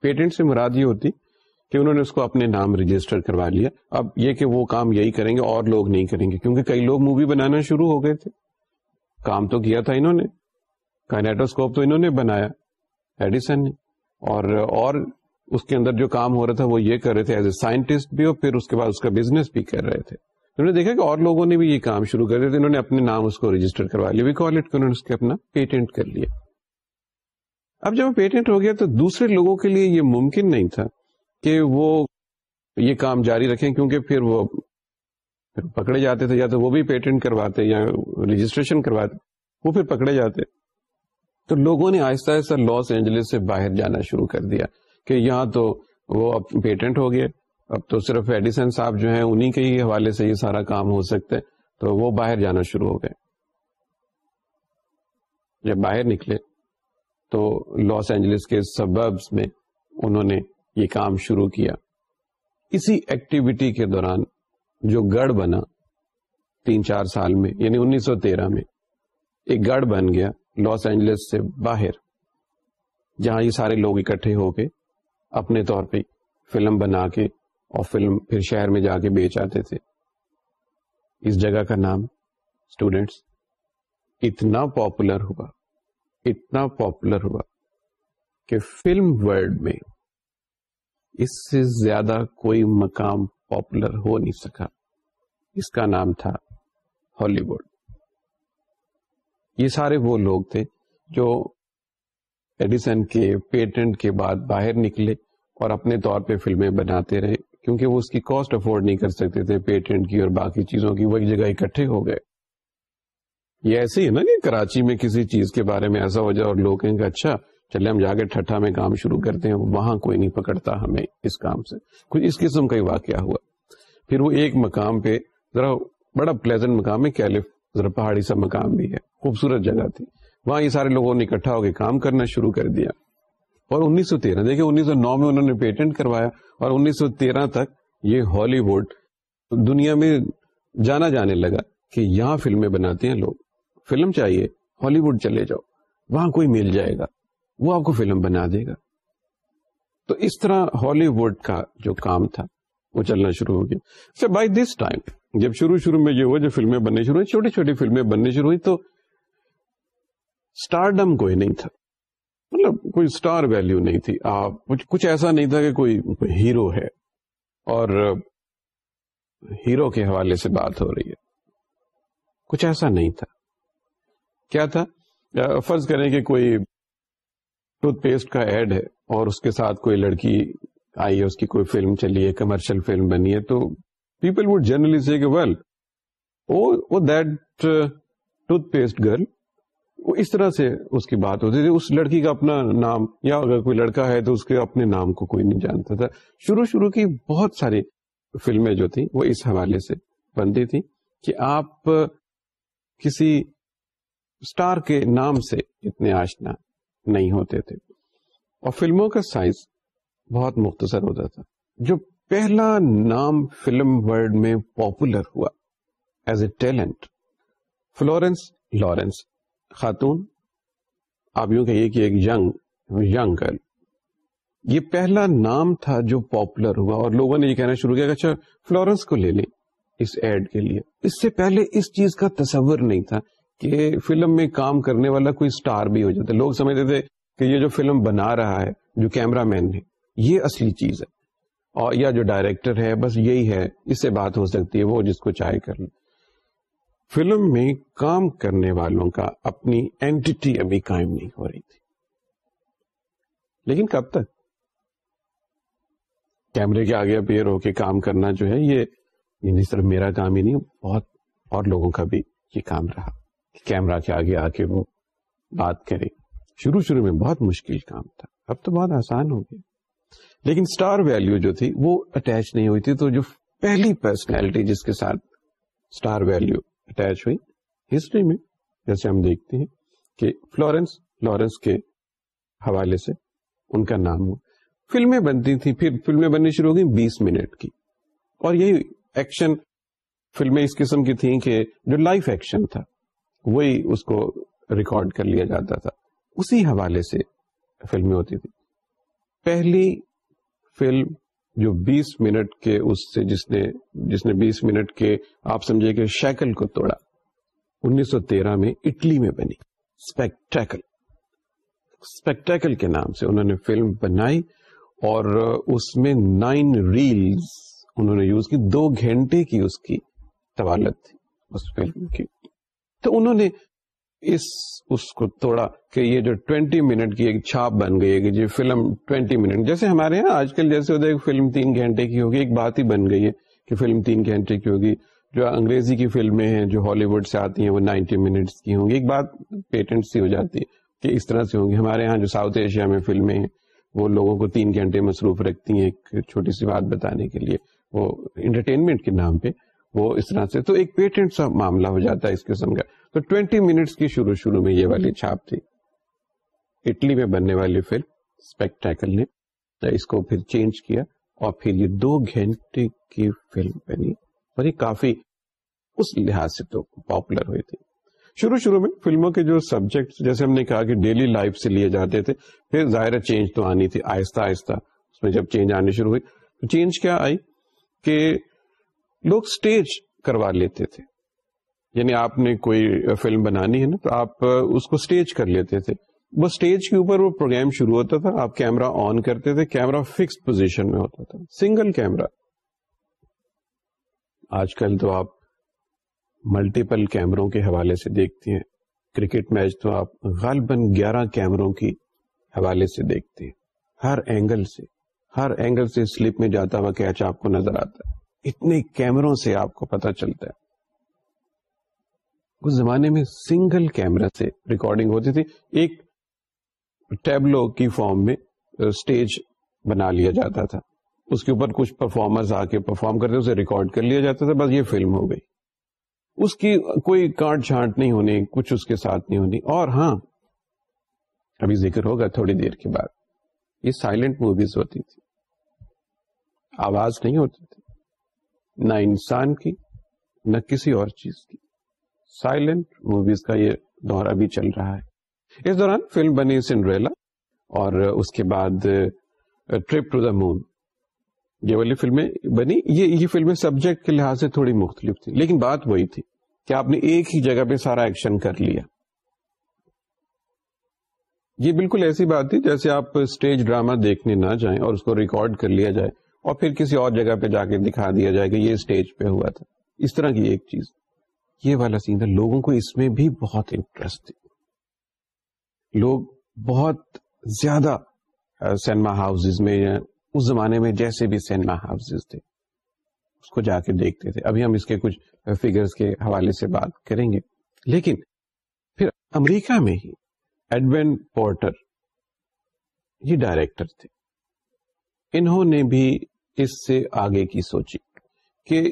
پیٹنٹ سے مراد یہ ہوتی کہ انہوں نے اس کو اپنے نام رجسٹر کروا لیا اب یہ کہ وہ کام یہی کریں گے اور لوگ نہیں کریں گے کیونکہ کئی لوگ مووی بنانا شروع ہو گئے تھے کام تو کیا تھا انہوں نے کائنیٹوسکوپ تو انہوں نے بنایا ایڈیسن نے اور اور اس کے اندر جو کام ہو رہا تھا وہ یہ کر رہے تھے ایز اے سائنٹسٹ بھی اور پھر اس کے بعد اس کا بزنس بھی کر رہے تھے انہوں نے دیکھا کہ اور لوگوں نے بھی یہ کام شروع کر دیا تھے انہوں نے اپنے نام اس کو رجسٹر کروا لیا وی کال اٹ انہوں نے اس کے اپنا پیٹنٹ کر لیا اب جب پیٹنٹ ہو گیا تو دوسرے لوگوں کے لیے یہ ممکن نہیں تھا کہ وہ یہ کام جاری رکھیں کیونکہ پھر وہ پھر پکڑے جاتے تھے یا تو وہ بھی پیٹنٹ کرواتے یا رجسٹریشن کرواتے وہ پھر پکڑے جاتے تو لوگوں نے آہستہ آہستہ لاس اینجلس سے باہر جانا شروع کر دیا کہ یہاں تو وہ اب پیٹنٹ ہو گئے اب تو صرف ایڈیسن صاحب جو ہیں انہی کے ہی حوالے سے یہ سارا کام ہو سکتے تو وہ باہر جانا شروع ہو گئے جب باہر نکلے تو لاس اینجلس کے سببز میں انہوں نے یہ کام شروع کیا اسی ایکٹیویٹی کے دوران جو گڑھ بنا تین چار سال میں یعنی انیس سو تیرہ میں ایک گڑھ بن گیا لاس اینجلس سے باہر جہاں یہ سارے لوگ اکٹھے ہو کے اپنے طور پہ فلم بنا کے اور فلم پھر شہر میں جا کے بیچ آتے تھے اس جگہ کا نام اسٹوڈینٹس اتنا پاپولر ہوا اتنا پاپولر ہوا کہ فلم ورلڈ میں اس سے زیادہ کوئی مقام پاپولر ہو نہیں سکا اس کا نام تھا ہالی ووڈ یہ سارے وہ لوگ تھے جو ایڈیسن کے پیٹنٹ کے بعد باہر نکلے اور اپنے طور پہ فلمیں بناتے رہے کیونکہ وہ اس کی کاسٹ افورڈ نہیں کر سکتے تھے پیٹنٹ کی اور باقی چیزوں کی وہ ایک جگہ اکٹھے ہو گئے یہ ایسے ہی نا کہ کراچی میں کسی چیز کے بارے میں ایسا ہو جائے اور لوگ کہیں گے اچھا چلے ہم جا کے ٹھٹا میں کام شروع کرتے ہیں وہاں کوئی نہیں پکڑتا ہمیں اس کام سے کچھ اس قسم کا ہی واقعہ ہوا پھر وہ ایک مقام پہ ذرا بڑا پلیزنٹ مقام ہے کیلف ذرا پہاڑی سا مقام بھی ہے خوبصورت جگہ تھی وہاں یہ سارے لوگوں نے اکٹھا ہو کے کام کرنا شروع کر دیا اور انیس سو تیرہ انیس انیس سو سو نو میں انہوں نے پیٹنٹ کروایا اور تیرہ تک یہ ہالی ووڈ دنیا میں جانا جانے لگا کہ یہاں فلمیں بناتے ہیں لوگ فلم چاہیے ہالی ووڈ چلے جاؤ وہاں کوئی مل جائے گا وہ آپ کو فلم بنا دے گا تو اس طرح ہالی ووڈ کا جو کام تھا وہ چلنا شروع ہو گیا پھر بائی دس ٹائم جب شروع شروع میں یہ ہوا جو فلمیں بننے شروع ہوئی چھوٹی چھوٹی فلمیں بننے شروع ہوئی تو اسٹارڈم کوئی نہیں تھا مطلب کوئی اسٹار ویلو نہیں تھی آپ کچھ ایسا نہیں تھا کہ کوئی ہیرو ہے اور ہیرو کے حوالے سے بات ہو رہی ہے کچھ ایسا نہیں تھا کیا تھا فرض کریں کہ کوئی ٹوتھ پیسٹ کا ایڈ ہے اور اس کے ساتھ کوئی لڑکی آئی اس کی کوئی فلم چلی ہے کمرشل فلم بنی ہے تو پیپل وڈ جنرلی کہ well oh that tooth paste girl اس طرح سے اس کی بات ہوتی تھی اس لڑکی کا اپنا نام یا اگر کوئی لڑکا ہے تو اس کے اپنے نام کو کوئی نہیں جانتا تھا شروع شروع کی بہت ساری فلمیں جو تھی وہ اس حوالے سے بنتی تھی کہ آپ uh, کسی اسٹار کے نام سے اتنے آشنا نہیں ہوتے تھے اور فلموں کا سائز بہت مختصر ہوتا تھا جو پہلا نام فلم ورلڈ میں پاپولر ہوا as a talent Florence Lawrence خاتون آپ یوں کہیے کہ ایک یگ گرل یہ پہلا نام تھا جو پاپولر ہوا اور لوگوں نے یہ کہنا شروع کیا کہ اچھا فلورنس کو لے لیں اس ایڈ کے لیے اس سے پہلے اس چیز کا تصور نہیں تھا کہ فلم میں کام کرنے والا کوئی سٹار بھی ہو جاتا لوگ سمجھتے تھے کہ یہ جو فلم بنا رہا ہے جو کیمرہ مین ہے یہ اصلی چیز ہے اور یا جو ڈائریکٹر ہے بس یہی ہے اس سے بات ہو سکتی ہے وہ جس کو چاہے کر لیں فلم میں کام کرنے والوں کا اپنی اینٹی ابھی قائم نہیں ہو رہی تھی لیکن کب تک کیمرے کے آگے اپیئر ہو کے کام کرنا جو ہے یہ نہیں یعنی صرف میرا کام ہی نہیں بہت اور لوگوں کا بھی یہ کام رہا کیمرہ کے آگے آ کے وہ بات کرے شروع شروع میں بہت مشکل کام تھا اب تو بہت آسان ہو گیا لیکن اسٹار ویلو جو تھی وہ اٹیچ نہیں ہوئی تھی تو جو پہلی پرسنالٹی جس کے ساتھ اٹیچ ہوئی ہسٹری میں جیسے ہم دیکھتے ہیں کہ کے حوالے سے ان کا نام ہو فلمیں فلمیں بنتی پھر بننی شروع ہو گئی بیس منٹ کی اور یہی ایکشن فلمیں اس قسم کی تھیں کہ جو لائف ایکشن تھا وہی اس کو ریکارڈ کر لیا جاتا تھا اسی حوالے سے فلمیں ہوتی تھی پہلی فلم جو بیس منٹ کے اس سے جس جس نے نے بیس منٹ کے آپ سمجھے کہ شیکل کو توڑا انیس سو تیرہ میں اٹلی میں بنی اسپیکٹیکل اسپیکٹیکل کے نام سے انہوں نے فلم بنائی اور اس میں نائن ریلز انہوں نے یوز کی دو گھنٹے کی اس کی طوالت تھی اس فلم کی تو انہوں نے اس اس کو توڑا کہ یہ جو 20 منٹ کی ایک چھاپ بن گئی ہے ہے فلم فلم 20 منٹ جیسے جیسے ہمارے آج کل ہوتا تین گھنٹے کی ہوگی ایک بات ہی بن گئی ہے کہ فلم تین گھنٹے کی ہوگی جو انگریزی کی فلمیں ہیں جو ہالی ووڈ سے آتی ہیں وہ 90 منٹ کی ہوں گی ایک بات پیٹنٹ سی ہو جاتی ہے کہ اس طرح سے ہوں گی ہمارے یہاں جو ساؤتھ ایشیا میں فلمیں ہیں وہ لوگوں کو تین گھنٹے مصروف رکھتی ہیں ایک چھوٹی سی بات بتانے کے لیے وہ انٹرٹینمنٹ کے نام پہ وہ اس طرح سے تو ایک پیٹنٹ سا معاملہ ہو جاتا ہے اس قسم کا تو ٹوینٹی منٹس کی شروع شروع میں یہ والی چھاپ تھی اٹلی میں بننے والی فلم اسپیکٹیکل نے اس کو پھر چینج کیا اور پھر یہ دو گھنٹے کی فلم بنی اور یہ کافی اس لحاظ سے تو پاپولر ہوئی تھی شروع شروع میں فلموں کے جو سبجیکٹ جیسے ہم نے کہا کہ ڈیلی لائف سے لیے جاتے تھے پھر ظاہر چینج تو آنی تھی آہستہ آہستہ اس میں جب چینج آنی شروع ہوئی تو چینج کیا آئی کہ لوگ اسٹیج کروا لیتے تھے یعنی آپ نے کوئی فلم بنانی ہے نا تو آپ اس کو اسٹیج کر لیتے تھے وہ اسٹیج کے اوپر وہ پروگرام شروع ہوتا تھا آپ کیمرا آن کرتے تھے کیمرا فکس پوزیشن میں ہوتا تھا سنگل کیمرا آج کل تو آپ ملٹیپل کیمروں کے حوالے سے دیکھتے ہیں کرکٹ میچ تو آپ غالباً گیارہ کیمروں کی حوالے سے دیکھتے ہیں ہر اینگل سے ہر اینگل سے سلپ میں جاتا ہوا کیچ آپ کو نظر آتا ہے اتنے کیمروں سے آپ کو پتا چلتا ہے اس زمانے میں سنگل کیمرہ سے ریکارڈنگ ہوتی تھی ایک ٹیبلو کی فارم میں اسٹیج بنا لیا جاتا تھا اس کے اوپر کچھ پرفارمرز آ کے پرفارم کرتے اسے ریکارڈ کر لیا جاتا تھا بس یہ فلم ہو گئی اس کی کوئی کاٹ چھانٹ نہیں ہونی کچھ اس کے ساتھ نہیں ہونی اور ہاں ابھی ذکر ہوگا تھوڑی دیر کے بعد یہ سائلنٹ موویز ہوتی تھی آواز نہیں ہوتی تھی نہ انسان کی نہ کسی اور چیز کی سائلنٹ موویز کا یہ دور ابھی چل رہا ہے اس دوران فلم بنی سنڈریلا اور اس کے بعد ٹرپ ٹو دا مون یہ والی فلمیں بنی یہ یہ فلمیں سبجیکٹ کے لحاظ سے تھوڑی مختلف تھی لیکن بات وہی تھی کہ آپ نے ایک ہی جگہ پہ سارا ایکشن کر لیا یہ بالکل ایسی بات تھی جیسے آپ اسٹیج ڈراما دیکھنے نہ جائیں اور اس کو ریکارڈ کر لیا جائے اور پھر کسی اور جگہ پہ جا کے دکھا دیا جائے گا یہ اسٹیج پہ ہوا تھا اس طرح کی ایک چیز یہ والا سین تھا لوگوں کو اس میں بھی بہت انٹرسٹ تھی لوگ بہت زیادہ سینما ہاؤسز میں اس زمانے میں جیسے بھی سینما ہاؤسز تھے اس کو جا کے دیکھتے تھے ابھی ہم اس کے کچھ کے حوالے سے بات کریں گے لیکن پھر امریکہ میں ہی ایڈوین پورٹر یہ ڈائریکٹر تھے انہوں نے بھی اس سے آگے کی سوچی کہ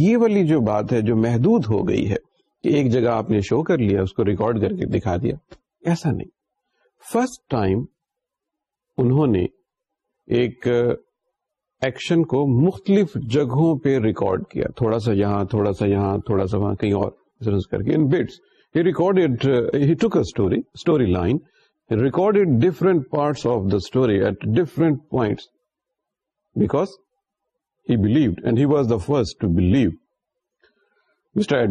یہ والی جو بات ہے جو محدود ہو گئی ہے کہ ایک جگہ آپ نے شو کر لیا اس کو ریکارڈ کر کے دکھا دیا ایسا نہیں فرسٹ ٹائم انہوں نے ایک ایکشن کو مختلف جگہوں پہ ریکارڈ کیا تھوڑا سا یہاں تھوڑا سا یہاں تھوڑا سا وہاں کہیں اور recorded different parts of the story at different points because he believed and he was the points to believe mister at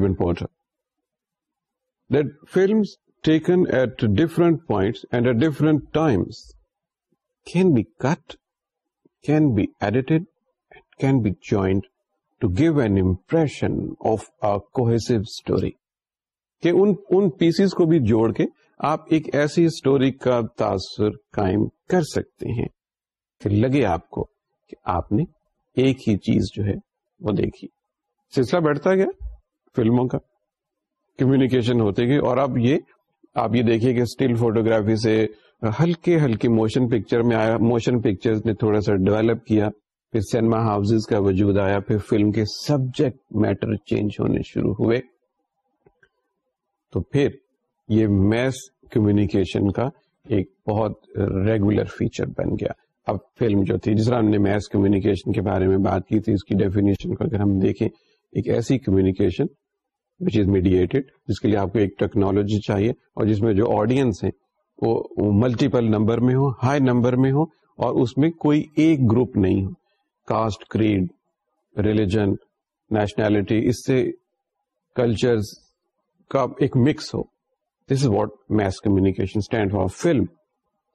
can be can be cut can be can can be to give an impression of a cohesive story کہ ان ان کو بھی جوڑ کے آپ ایک ایسی اسٹوری کا تاثر قائم کر سکتے ہیں کہ لگے آپ کو کہ آپ نے ایک ہی چیز جو ہے وہ دیکھی سلسلہ بیٹھتا گیا فلموں کا کمیونیکیشن ہوتے گئی اور اب یہ آپ یہ دیکھیے کہ اسٹل فوٹوگرافی سے ہلکے ہلکے موشن پکچر میں آیا موشن پکچر نے تھوڑا سا ڈیولپ کیا پھر سینما ہاؤز کا وجود آیا پھر فلم کے سبجیکٹ میٹر چینج ہونے شروع ہوئے تو پھر یہ میس کمیونیکیشن کا ایک بہت ریگولر فیچر بن گیا اب فلم جو تھی جس طرح ہم نے میس کمیونیکیشن کے بارے میں بات کی کی تھی اس ڈیفینیشن کو اگر ہم دیکھیں ایک ایسی کمیونیکیشن وچ از جس کے لیے آپ کو ایک ٹیکنالوجی چاہیے اور جس میں جو آڈینس ہیں وہ ملٹیپل نمبر میں ہو ہائی نمبر میں ہو اور اس میں کوئی ایک گروپ نہیں ہو کاسٹ کریڈ ریلیجن نیشنلٹی اس سے کلچر کا ایک mix who this is what mass communication stand for film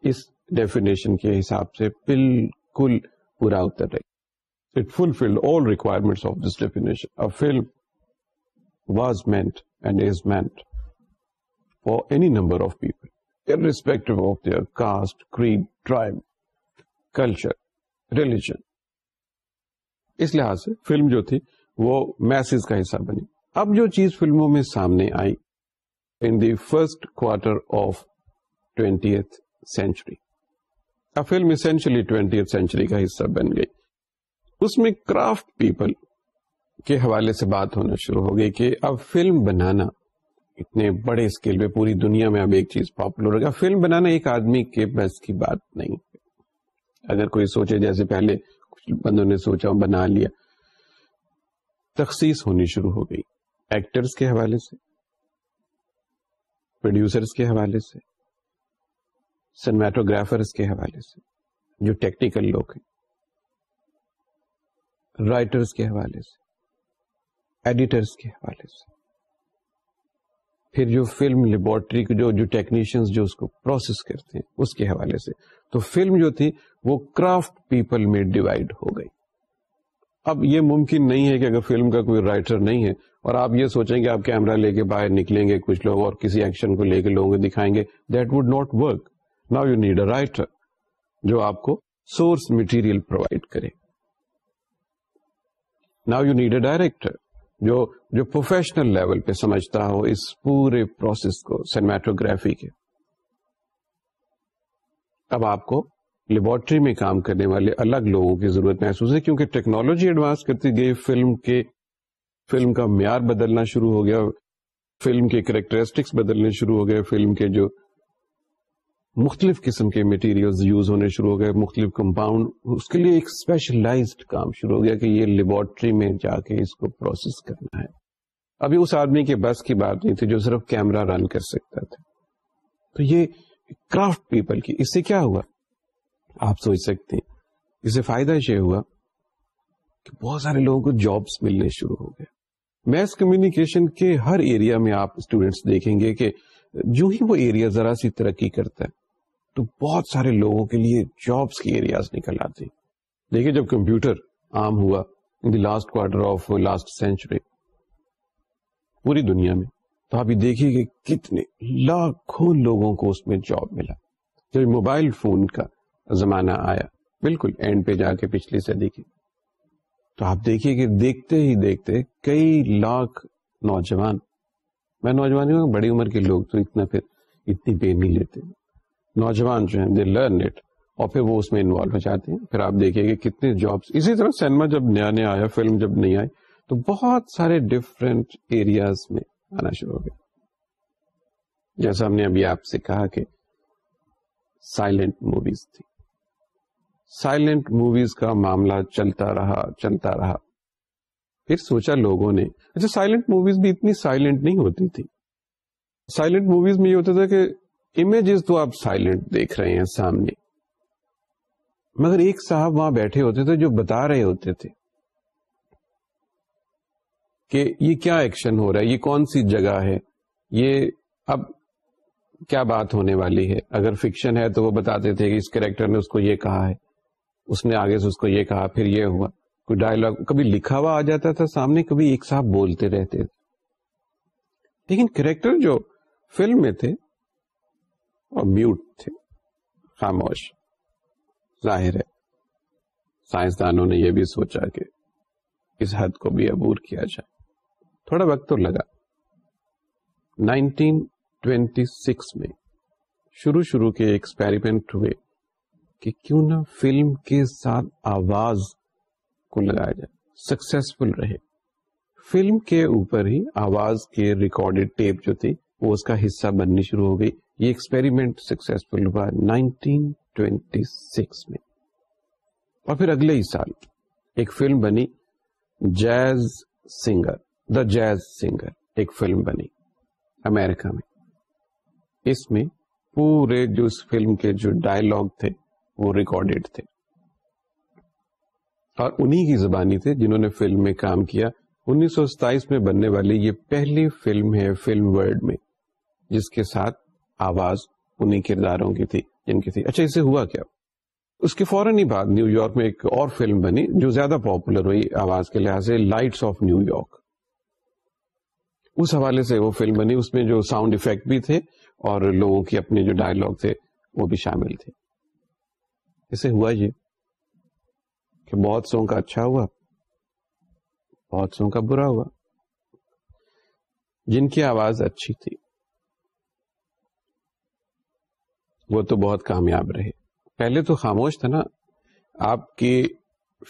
us definition کے حساب سے بالکل پورا اتر رہی it fulfil all requirement of this definition film was meant and is meant for any number of people irrespective of their caste creed tribe culture religion اس لحاظ سے فلم جو تھی وہ میسج کا حصہ بنی اب جو چیز فلموں میں سامنے آئی in the first quarter of twenty century film essentially کا حصہ بن گئی اس میں کرافٹ پیپل کے حوالے سے بات ہونا شروع ہو گئی کہ اب فلم بنانا اتنے بڑے اسکیل پہ پوری دنیا میں اب ایک ایک چیز پاپولر فلم بنانا آدمی کے بس کی بات نہیں اگر کوئی سوچے جیسے پہلے کچھ بندوں نے سوچا بنا لیا تخصیص ہونی شروع ہو گئی ایکٹرز کے حوالے سے پروڈیوسرز کے حوالے سے سینمیٹوگرافرس کے حوالے سے جو ٹیکنیکل لوگ ہیں رائٹرس کے حوالے سے ایڈیٹرس کے حوالے سے پھر جو فلم لیبورٹری جو جو ٹیکنیشینس جو اس کو پروسیس کرتے ہیں اس کے حوالے سے تو فلم جو تھی وہ کرافٹ پیپل میں ڈیوائڈ ہو گئی اب یہ ممکن نہیں ہے کہ اگر فلم کا کوئی رائٹر نہیں ہے اور آپ یہ سوچیں کہ آپ کیمرہ لے کے باہر نکلیں گے کچھ لوگ اور کسی ایکشن کو لے کے لوگوں کو دکھائیں گے that would not work now you need a writer جو آپ کو سورس مٹیریل پرووائڈ کرے now you need a director جو جو پروفیشنل لیول پہ سمجھتا ہو اس پورے پروسیس کو سینمیٹوگرافی کے اب آپ کو لیبورٹری میں کام کرنے والے الگ لوگوں کی ضرورت محسوس ہے کیونکہ ٹیکنالوجی ایڈوانس کرتی گئی فلم کے فلم کا معیار بدلنا شروع ہو گیا فلم کے کریکٹرسٹکس بدلنے شروع ہو گئے فلم کے جو مختلف قسم کے مٹیریل یوز ہونے شروع ہو گئے مختلف کمپاؤنڈ اس کے لیے ایک اسپیشلائزڈ کام شروع ہو گیا کہ یہ لیبورٹری میں جا کے اس کو پروسیس کرنا ہے ابھی اس آدمی کے بس کی بات نہیں تھی جو صرف کیمرہ رن کر سکتا تھا تو یہ کرافٹ پیپل کی اس سے کیا ہوا آپ سوچ سکتے ہیں اس سے فائدہ یہ ہوا کہ بہت سارے لوگوں کو جابس ملنے شروع ہو گئے میس کمیونیکیشن کے ہر ایریا میں آپ اسٹوڈینٹس دیکھیں گے کہ جو ہی وہ ایریا ذرا سی ترقی کرتا ہے تو بہت سارے لوگوں کے لیے جابس کی ایریاز نکل آتی دیکھیے جب کمپیوٹر عام ہوا in the last quarter of last century پوری دنیا میں تو آپ یہ دیکھیے کہ کتنے لاکھوں لوگوں کو اس میں جاب ملا جب موبائل فون کا زمانہ آیا بالکل اینڈ پہ جا کے پچھلی سے کی تو آپ دیکھیے کہ دیکھتے ہی دیکھتے کئی لاکھ نوجوان میں نوجوان ہوں بڑی عمر کے لوگ تو اتنا پھر اتنی بے نہیں لیتے نوجوان جو ہیں دے لرن اٹ اور پھر وہ اس میں انوالو ہو جاتے ہیں پھر آپ دیکھیں گے کتنے جابس اسی طرح سینما جب نیا نیا آیا فلم جب نہیں آئی تو بہت سارے ڈفرینٹ ایریاز میں آنا شروع ہو گیا جیسا ہم نے ابھی آپ سے کہا کہ سائلنٹ موویز تھی سائلنٹ موویز کا معاملہ چلتا رہا چلتا رہا پھر سوچا لوگوں نے اچھا سائلنٹ موویز بھی اتنی سائلنٹ نہیں ہوتی تھی سائلنٹ موویز میں یہ ہوتا تھا کہ امیجز تو آپ سائلنٹ دیکھ رہے ہیں سامنے مگر ایک صاحب وہاں بیٹھے ہوتے تھے جو بتا رہے ہوتے تھے کہ یہ کیا ایکشن ہو رہا ہے یہ کون سی جگہ ہے یہ اب کیا بات ہونے والی ہے اگر فکشن ہے تو وہ بتاتے تھے کہ اس کریکٹر نے اس کو یہ کہا ہے اس نے آگے سے اس کو یہ کہا پھر یہ ہوا کوئی ڈائلگ کبھی لکھا ہوا آ جاتا تھا سامنے کبھی ایک صاحب بولتے رہتے تھے لیکن کریکٹر جو فلم میں تھے اور میوٹ تھے خاموش ظاہر ہے سائنسدانوں نے یہ بھی سوچا کہ اس حد کو بھی عبور کیا جائے تھوڑا وقت تو لگا 1926 سکس میں شروع شروع کے ایکسپیریمنٹ ہوئے کہ کیوں نہ فلم کے ساتھ آواز کو لگایا جائے سکسیسفل رہے فلم کے اوپر ہی آواز کے ریکارڈیڈ ٹیپ جو تھی وہ اس کا حصہ بننی شروع ہو گئی یہ ایکسپیریمنٹ سکسیسفل ہوا نائنٹین ٹوینٹی سکس میں اور پھر اگلے ہی سال ایک فلم بنی Jazz Singer the Jazz Singer ایک فلم بنی امیرکا میں اس میں پورے جو اس فلم کے جو ڈائلگ تھے وہ ریکارڈیڈ تھے اور انہی کی زبانی تھے جنہوں نے فلم میں کام کیا انیس سو ستائیس میں بننے والی یہ پہلی فلم ہے فلم ورلڈ میں جس کے ساتھ آواز انہیں کرداروں کی تھی جن کی تھی اچھا اسے ہوا کیا اس کے فوراً ہی بعد نیو یارک میں ایک اور فلم بنی جو زیادہ پاپولر ہوئی آواز کے لحاظ سے لائٹس آف نیو یارک اس حوالے سے وہ فلم بنی اس میں جو ساؤنڈ افیکٹ بھی تھے اور لوگوں کی اپنے جو ڈائلگ تھے وہ بھی شامل تھے اسے ہوا یہ کہ بہت سو کا اچھا ہوا بہت سو کا برا ہوا جن کی آواز اچھی تھی وہ تو بہت کامیاب رہے پہلے تو خاموش تھا نا آپ کی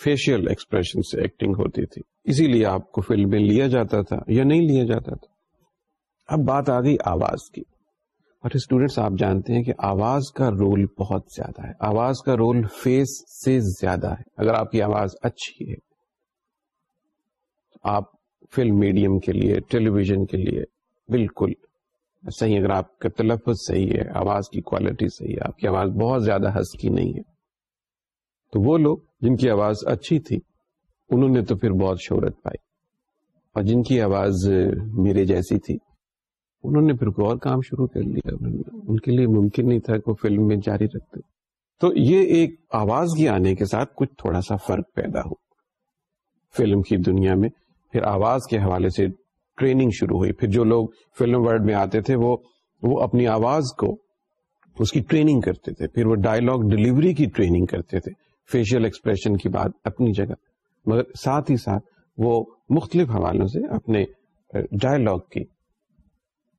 فیشیل ایکسپریشن سے ایکٹنگ ہوتی تھی اسی لیے آپ کو فلم میں لیا جاتا تھا یا نہیں لیا جاتا تھا اب بات آ گئی آواز کی اور اسٹوڈینٹس آپ جانتے ہیں کہ آواز کا رول بہت زیادہ ہے آواز کا رول فیس سے زیادہ ہے اگر آپ کی آواز اچھی ہے آپ فلم میڈیم کے لیے ٹیلی ویژن کے لیے بالکل صحیح اگر آپ کا تلفظ صحیح ہے آواز کی کوالٹی صحیح ہے آپ کی آواز بہت زیادہ ہنس کی نہیں ہے تو وہ لوگ جن کی آواز اچھی تھی انہوں نے تو پھر بہت شہرت پائی اور جن کی آواز میرے جیسی تھی انہوں نے پھر اور کام شروع کر لیا ان کے لیے ممکن نہیں تھا کہ وہ فلم میں جاری رکھتے تو یہ ایک آواز کے آنے کے ساتھ کچھ تھوڑا سا فرق پیدا ہو فلم کی دنیا میں پھر آواز کے حوالے سے ٹریننگ شروع ہوئی پھر جو لوگ فلم ورلڈ میں آتے تھے وہ وہ اپنی آواز کو اس کی ٹریننگ کرتے تھے پھر وہ ڈائلگ ڈلیوری کی ٹریننگ کرتے تھے فیشیل ایکسپریشن کی بات اپنی جگہ مگر ساتھ ہی ساتھ وہ مختلف حوالوں سے اپنے ڈائلگ کی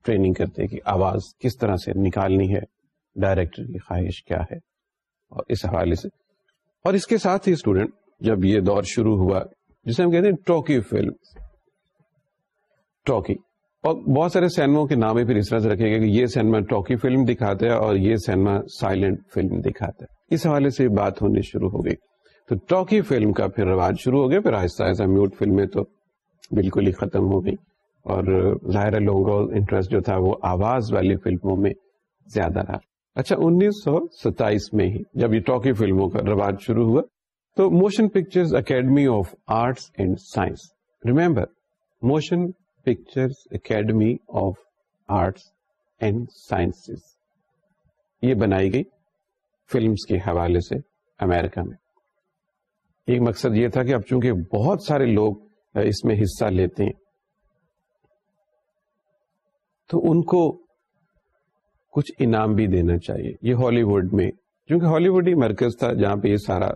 ٹریننگ کرتے کہ آواز کس طرح سے نکالنی ہے ڈائریکٹر کی خواہش کیا ہے اور اس حوالے سے اور اس کے ساتھ ہی اسٹوڈینٹ جب یہ دور شروع ہوا جسے ہم کہتے ہیں ٹوکیو فلم ٹاکی اور بہت سارے سینما کے نام پھر اس طرح سے رکھے گا کہ یہ سینما ٹاکی فلم دکھاتا ہے اور یہ سینما سائلنٹ فلم دکھاتا ہے اس حوالے سے بات ہونی شروع ہو گئی تو ٹاکی فلم کا پھر رواج شروع ہو گیا پھر آہستہ آہستہ میوٹ فلمیں تو بالکل ہی ختم ہو گئی اور ظاہر لوگوں کا انٹرسٹ جو تھا وہ آواز والی فلموں میں زیادہ رہا اچھا انیس سو ستائیس میں ہی جب یہ ٹاکی فلموں کا رواج شروع ہوا تو Motion Picture Academy of Arts and Science remember Motion Pictures Academy of Arts and Sciences یہ بنائی گئی فلمز کے حوالے سے امریکہ میں ایک مقصد یہ تھا کہ اب چونکہ بہت سارے لوگ اس میں حصہ لیتے ہیں تو ان کو کچھ انعام بھی دینا چاہیے یہ ہالی ووڈ میں چونکہ ہالی ووڈ ہی مرکز تھا جہاں پہ یہ سارا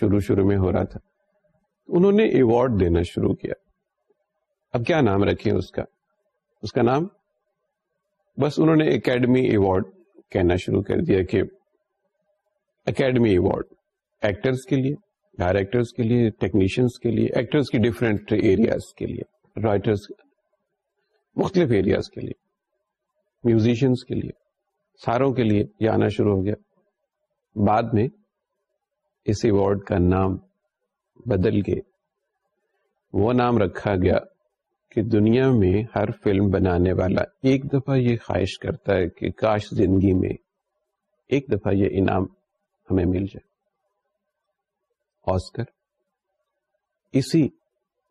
شروع شروع میں ہو رہا تھا انہوں نے ایوارڈ دینا شروع کیا اب کیا نام رکھیں اس کا اس کا نام بس انہوں نے اکیڈمی ایوارڈ کہنا شروع کر دیا کہ اکیڈمی ایوارڈ ایکٹرس کے لیے ڈائریکٹرس کے لیے ٹیکنیشینس کے لیے ایکٹرس کی ڈفرینٹ ایریاز کے لیے رائٹرس مختلف ایریاز کے لیے میوزیشنس کے لیے ساروں کے لیے یہ آنا شروع ہو گیا بعد میں اس ایوارڈ کا نام بدل کے وہ نام رکھا گیا کہ دنیا میں ہر فلم بنانے والا ایک دفعہ یہ خواہش کرتا ہے کہ کاش زندگی میں ایک دفعہ یہ انعام ہمیں مل جائے آسکر اسی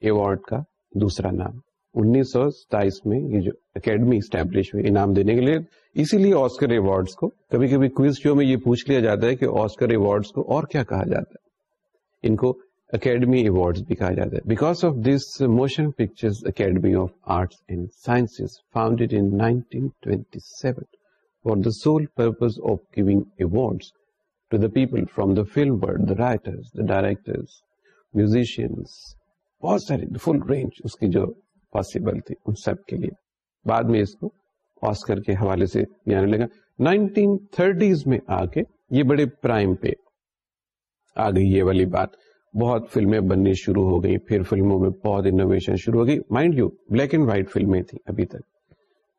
ایوارڈ کا دوسرا نام انیس سو ستائیس میں یہ جو اکیڈمی اسٹیبلش ہوئی انعام دینے کے لیے اسی لیے آسکر ایوارڈس کو کبھی کبھی کوئز شو میں یہ پوچھ لیا جاتا ہے کہ آسکر ایوارڈس کو اور کیا کہا جاتا ہے ان کو اکیڈمی ایوارڈز بھی کہا جاتا ہے because of this Motion Picture Academy of Arts and Science founded in 1927 for the sole purpose of giving awards to the people from the film world the writers the directors musicians بہت سارے فل رینج اس کی جو پاسبل تھی ان سب کے لیے بعد میں اس کو آسکر کے حوالے سے بھی آنے لگا 1930s میں آ کے یہ بڑے پرائم پہ آ گئی یہ والی بات بہت فلمیں بننی شروع ہو گئی پھر فلموں میں بہت انوویشن شروع ہو گئی mind you black and white فلمیں تھیں ابھی تک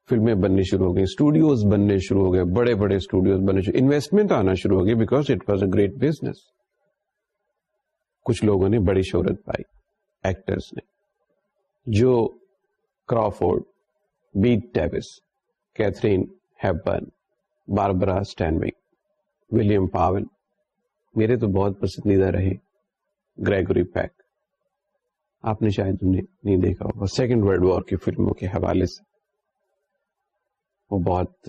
فلمیں بننی شروع ہو گئی اسٹوڈیوز بننے شروع ہو گئے بڑے بڑے اسٹوڈیوز بننے شروع انویسٹمنٹ آنا شروع ہو گئی because it was a great business کچھ لوگوں نے بڑی شہرت پائی ایکٹرس نے Joan Crawford Davis Katharine Hepburn Barbara Stanwyck William Powell میرے تو بہت پسندیدہ رہے گریگوری پیک آپ نے شاید نہیں دیکھا ہوگا سیکنڈ ورلڈ وار کی فلموں کے حوالے سے وہ بہت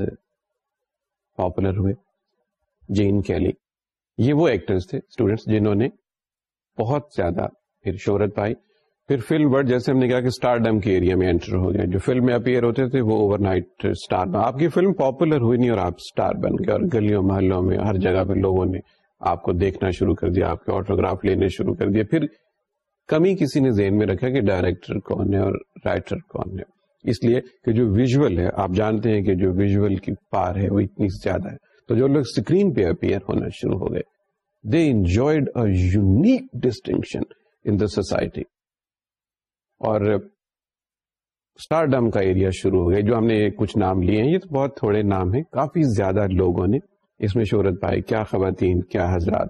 پاپولر ہوئے جین کیلی یہ وہ ایکٹرز تھے اسٹوڈینٹس جنہوں نے بہت زیادہ پھر شہرت پائی پھر فلم ورڈ جیسے ہم نے کہا کہ اسٹار ڈم کے ایریا میں انٹر ہو گئے جو فلم میں اپیئر ہوتے تھے وہ اوور نائٹ اسٹار آپ کی فلم پاپولر ہوئی نہیں اور آپ اسٹار بن گئے اور گلیوں محلوں میں ہر جگہ پہ لوگوں نے آپ کو دیکھنا شروع کر دیا آپ کے آٹوگراف لینے شروع کر دیا پھر کمی کسی نے ذہن میں رکھا کہ ڈائریکٹر کون ہے اور رائٹر کون ہے اس لیے کہ جو ویژول ہے آپ جانتے ہیں کہ جو ویژول کی پار ہے وہ اتنی زیادہ ہے تو جو لوگ اسکرین پہ اپیئر ہونا شروع ہو گئے they enjoyed a unique distinction in the society اور اسٹار ڈم کا ایریا شروع ہو گیا جو ہم نے کچھ نام لیے ہیں یہ تو بہت تھوڑے نام ہیں کافی زیادہ لوگوں نے اس میں شہرت پائی کیا خواتین کیا حضرات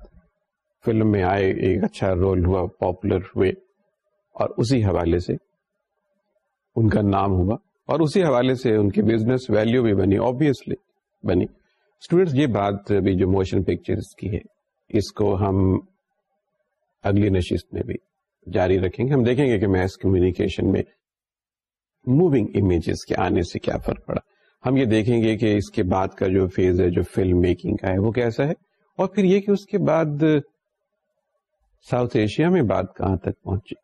فلم میں آئے ایک اچھا رول ہوا پاپولر ہوئے اور اسی حوالے سے ان کا نام ہوا اور اسی حوالے سے ان کی بزنس ویلیو بھی بنی آبیسلی بنی اسٹوڈینٹس یہ بات جو موشن پکچر کی ہے اس کو ہم اگلی نشست میں بھی جاری رکھیں گے ہم دیکھیں گے کہ میس کمیونیکیشن میں موونگ امیجز کے آنے سے کیا فرق پڑا ہم یہ دیکھیں گے کہ اس کے بعد کا جو فیز ہے جو فلم میکنگ کا ہے وہ کیسا ہے اور پھر یہ کہ اس کے بعد ساؤتھ ایشیا میں بات کہاں تک پہنچی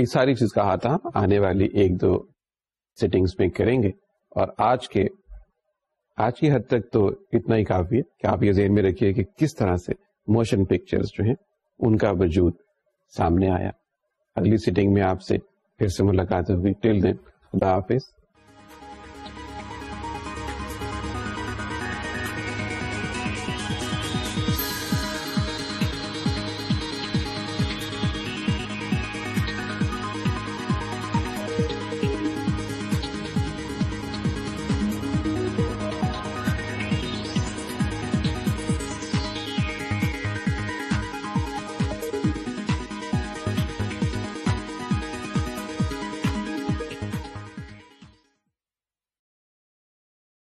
یہ ساری چیز کا ہاتھ ہم آنے والی ایک دو سیٹنگز میں کریں گے اور آج کے آج کی حد تک تو اتنا ہی کافی ہے کہ آپ یہ ذہن میں رکھیے کہ کس طرح سے موشن پکچر جو ہیں ان کا وجود سامنے آیا اگلی سیٹنگ میں آپ سے پھر سے ملاقات ہوگی ٹل دین خدا حافظ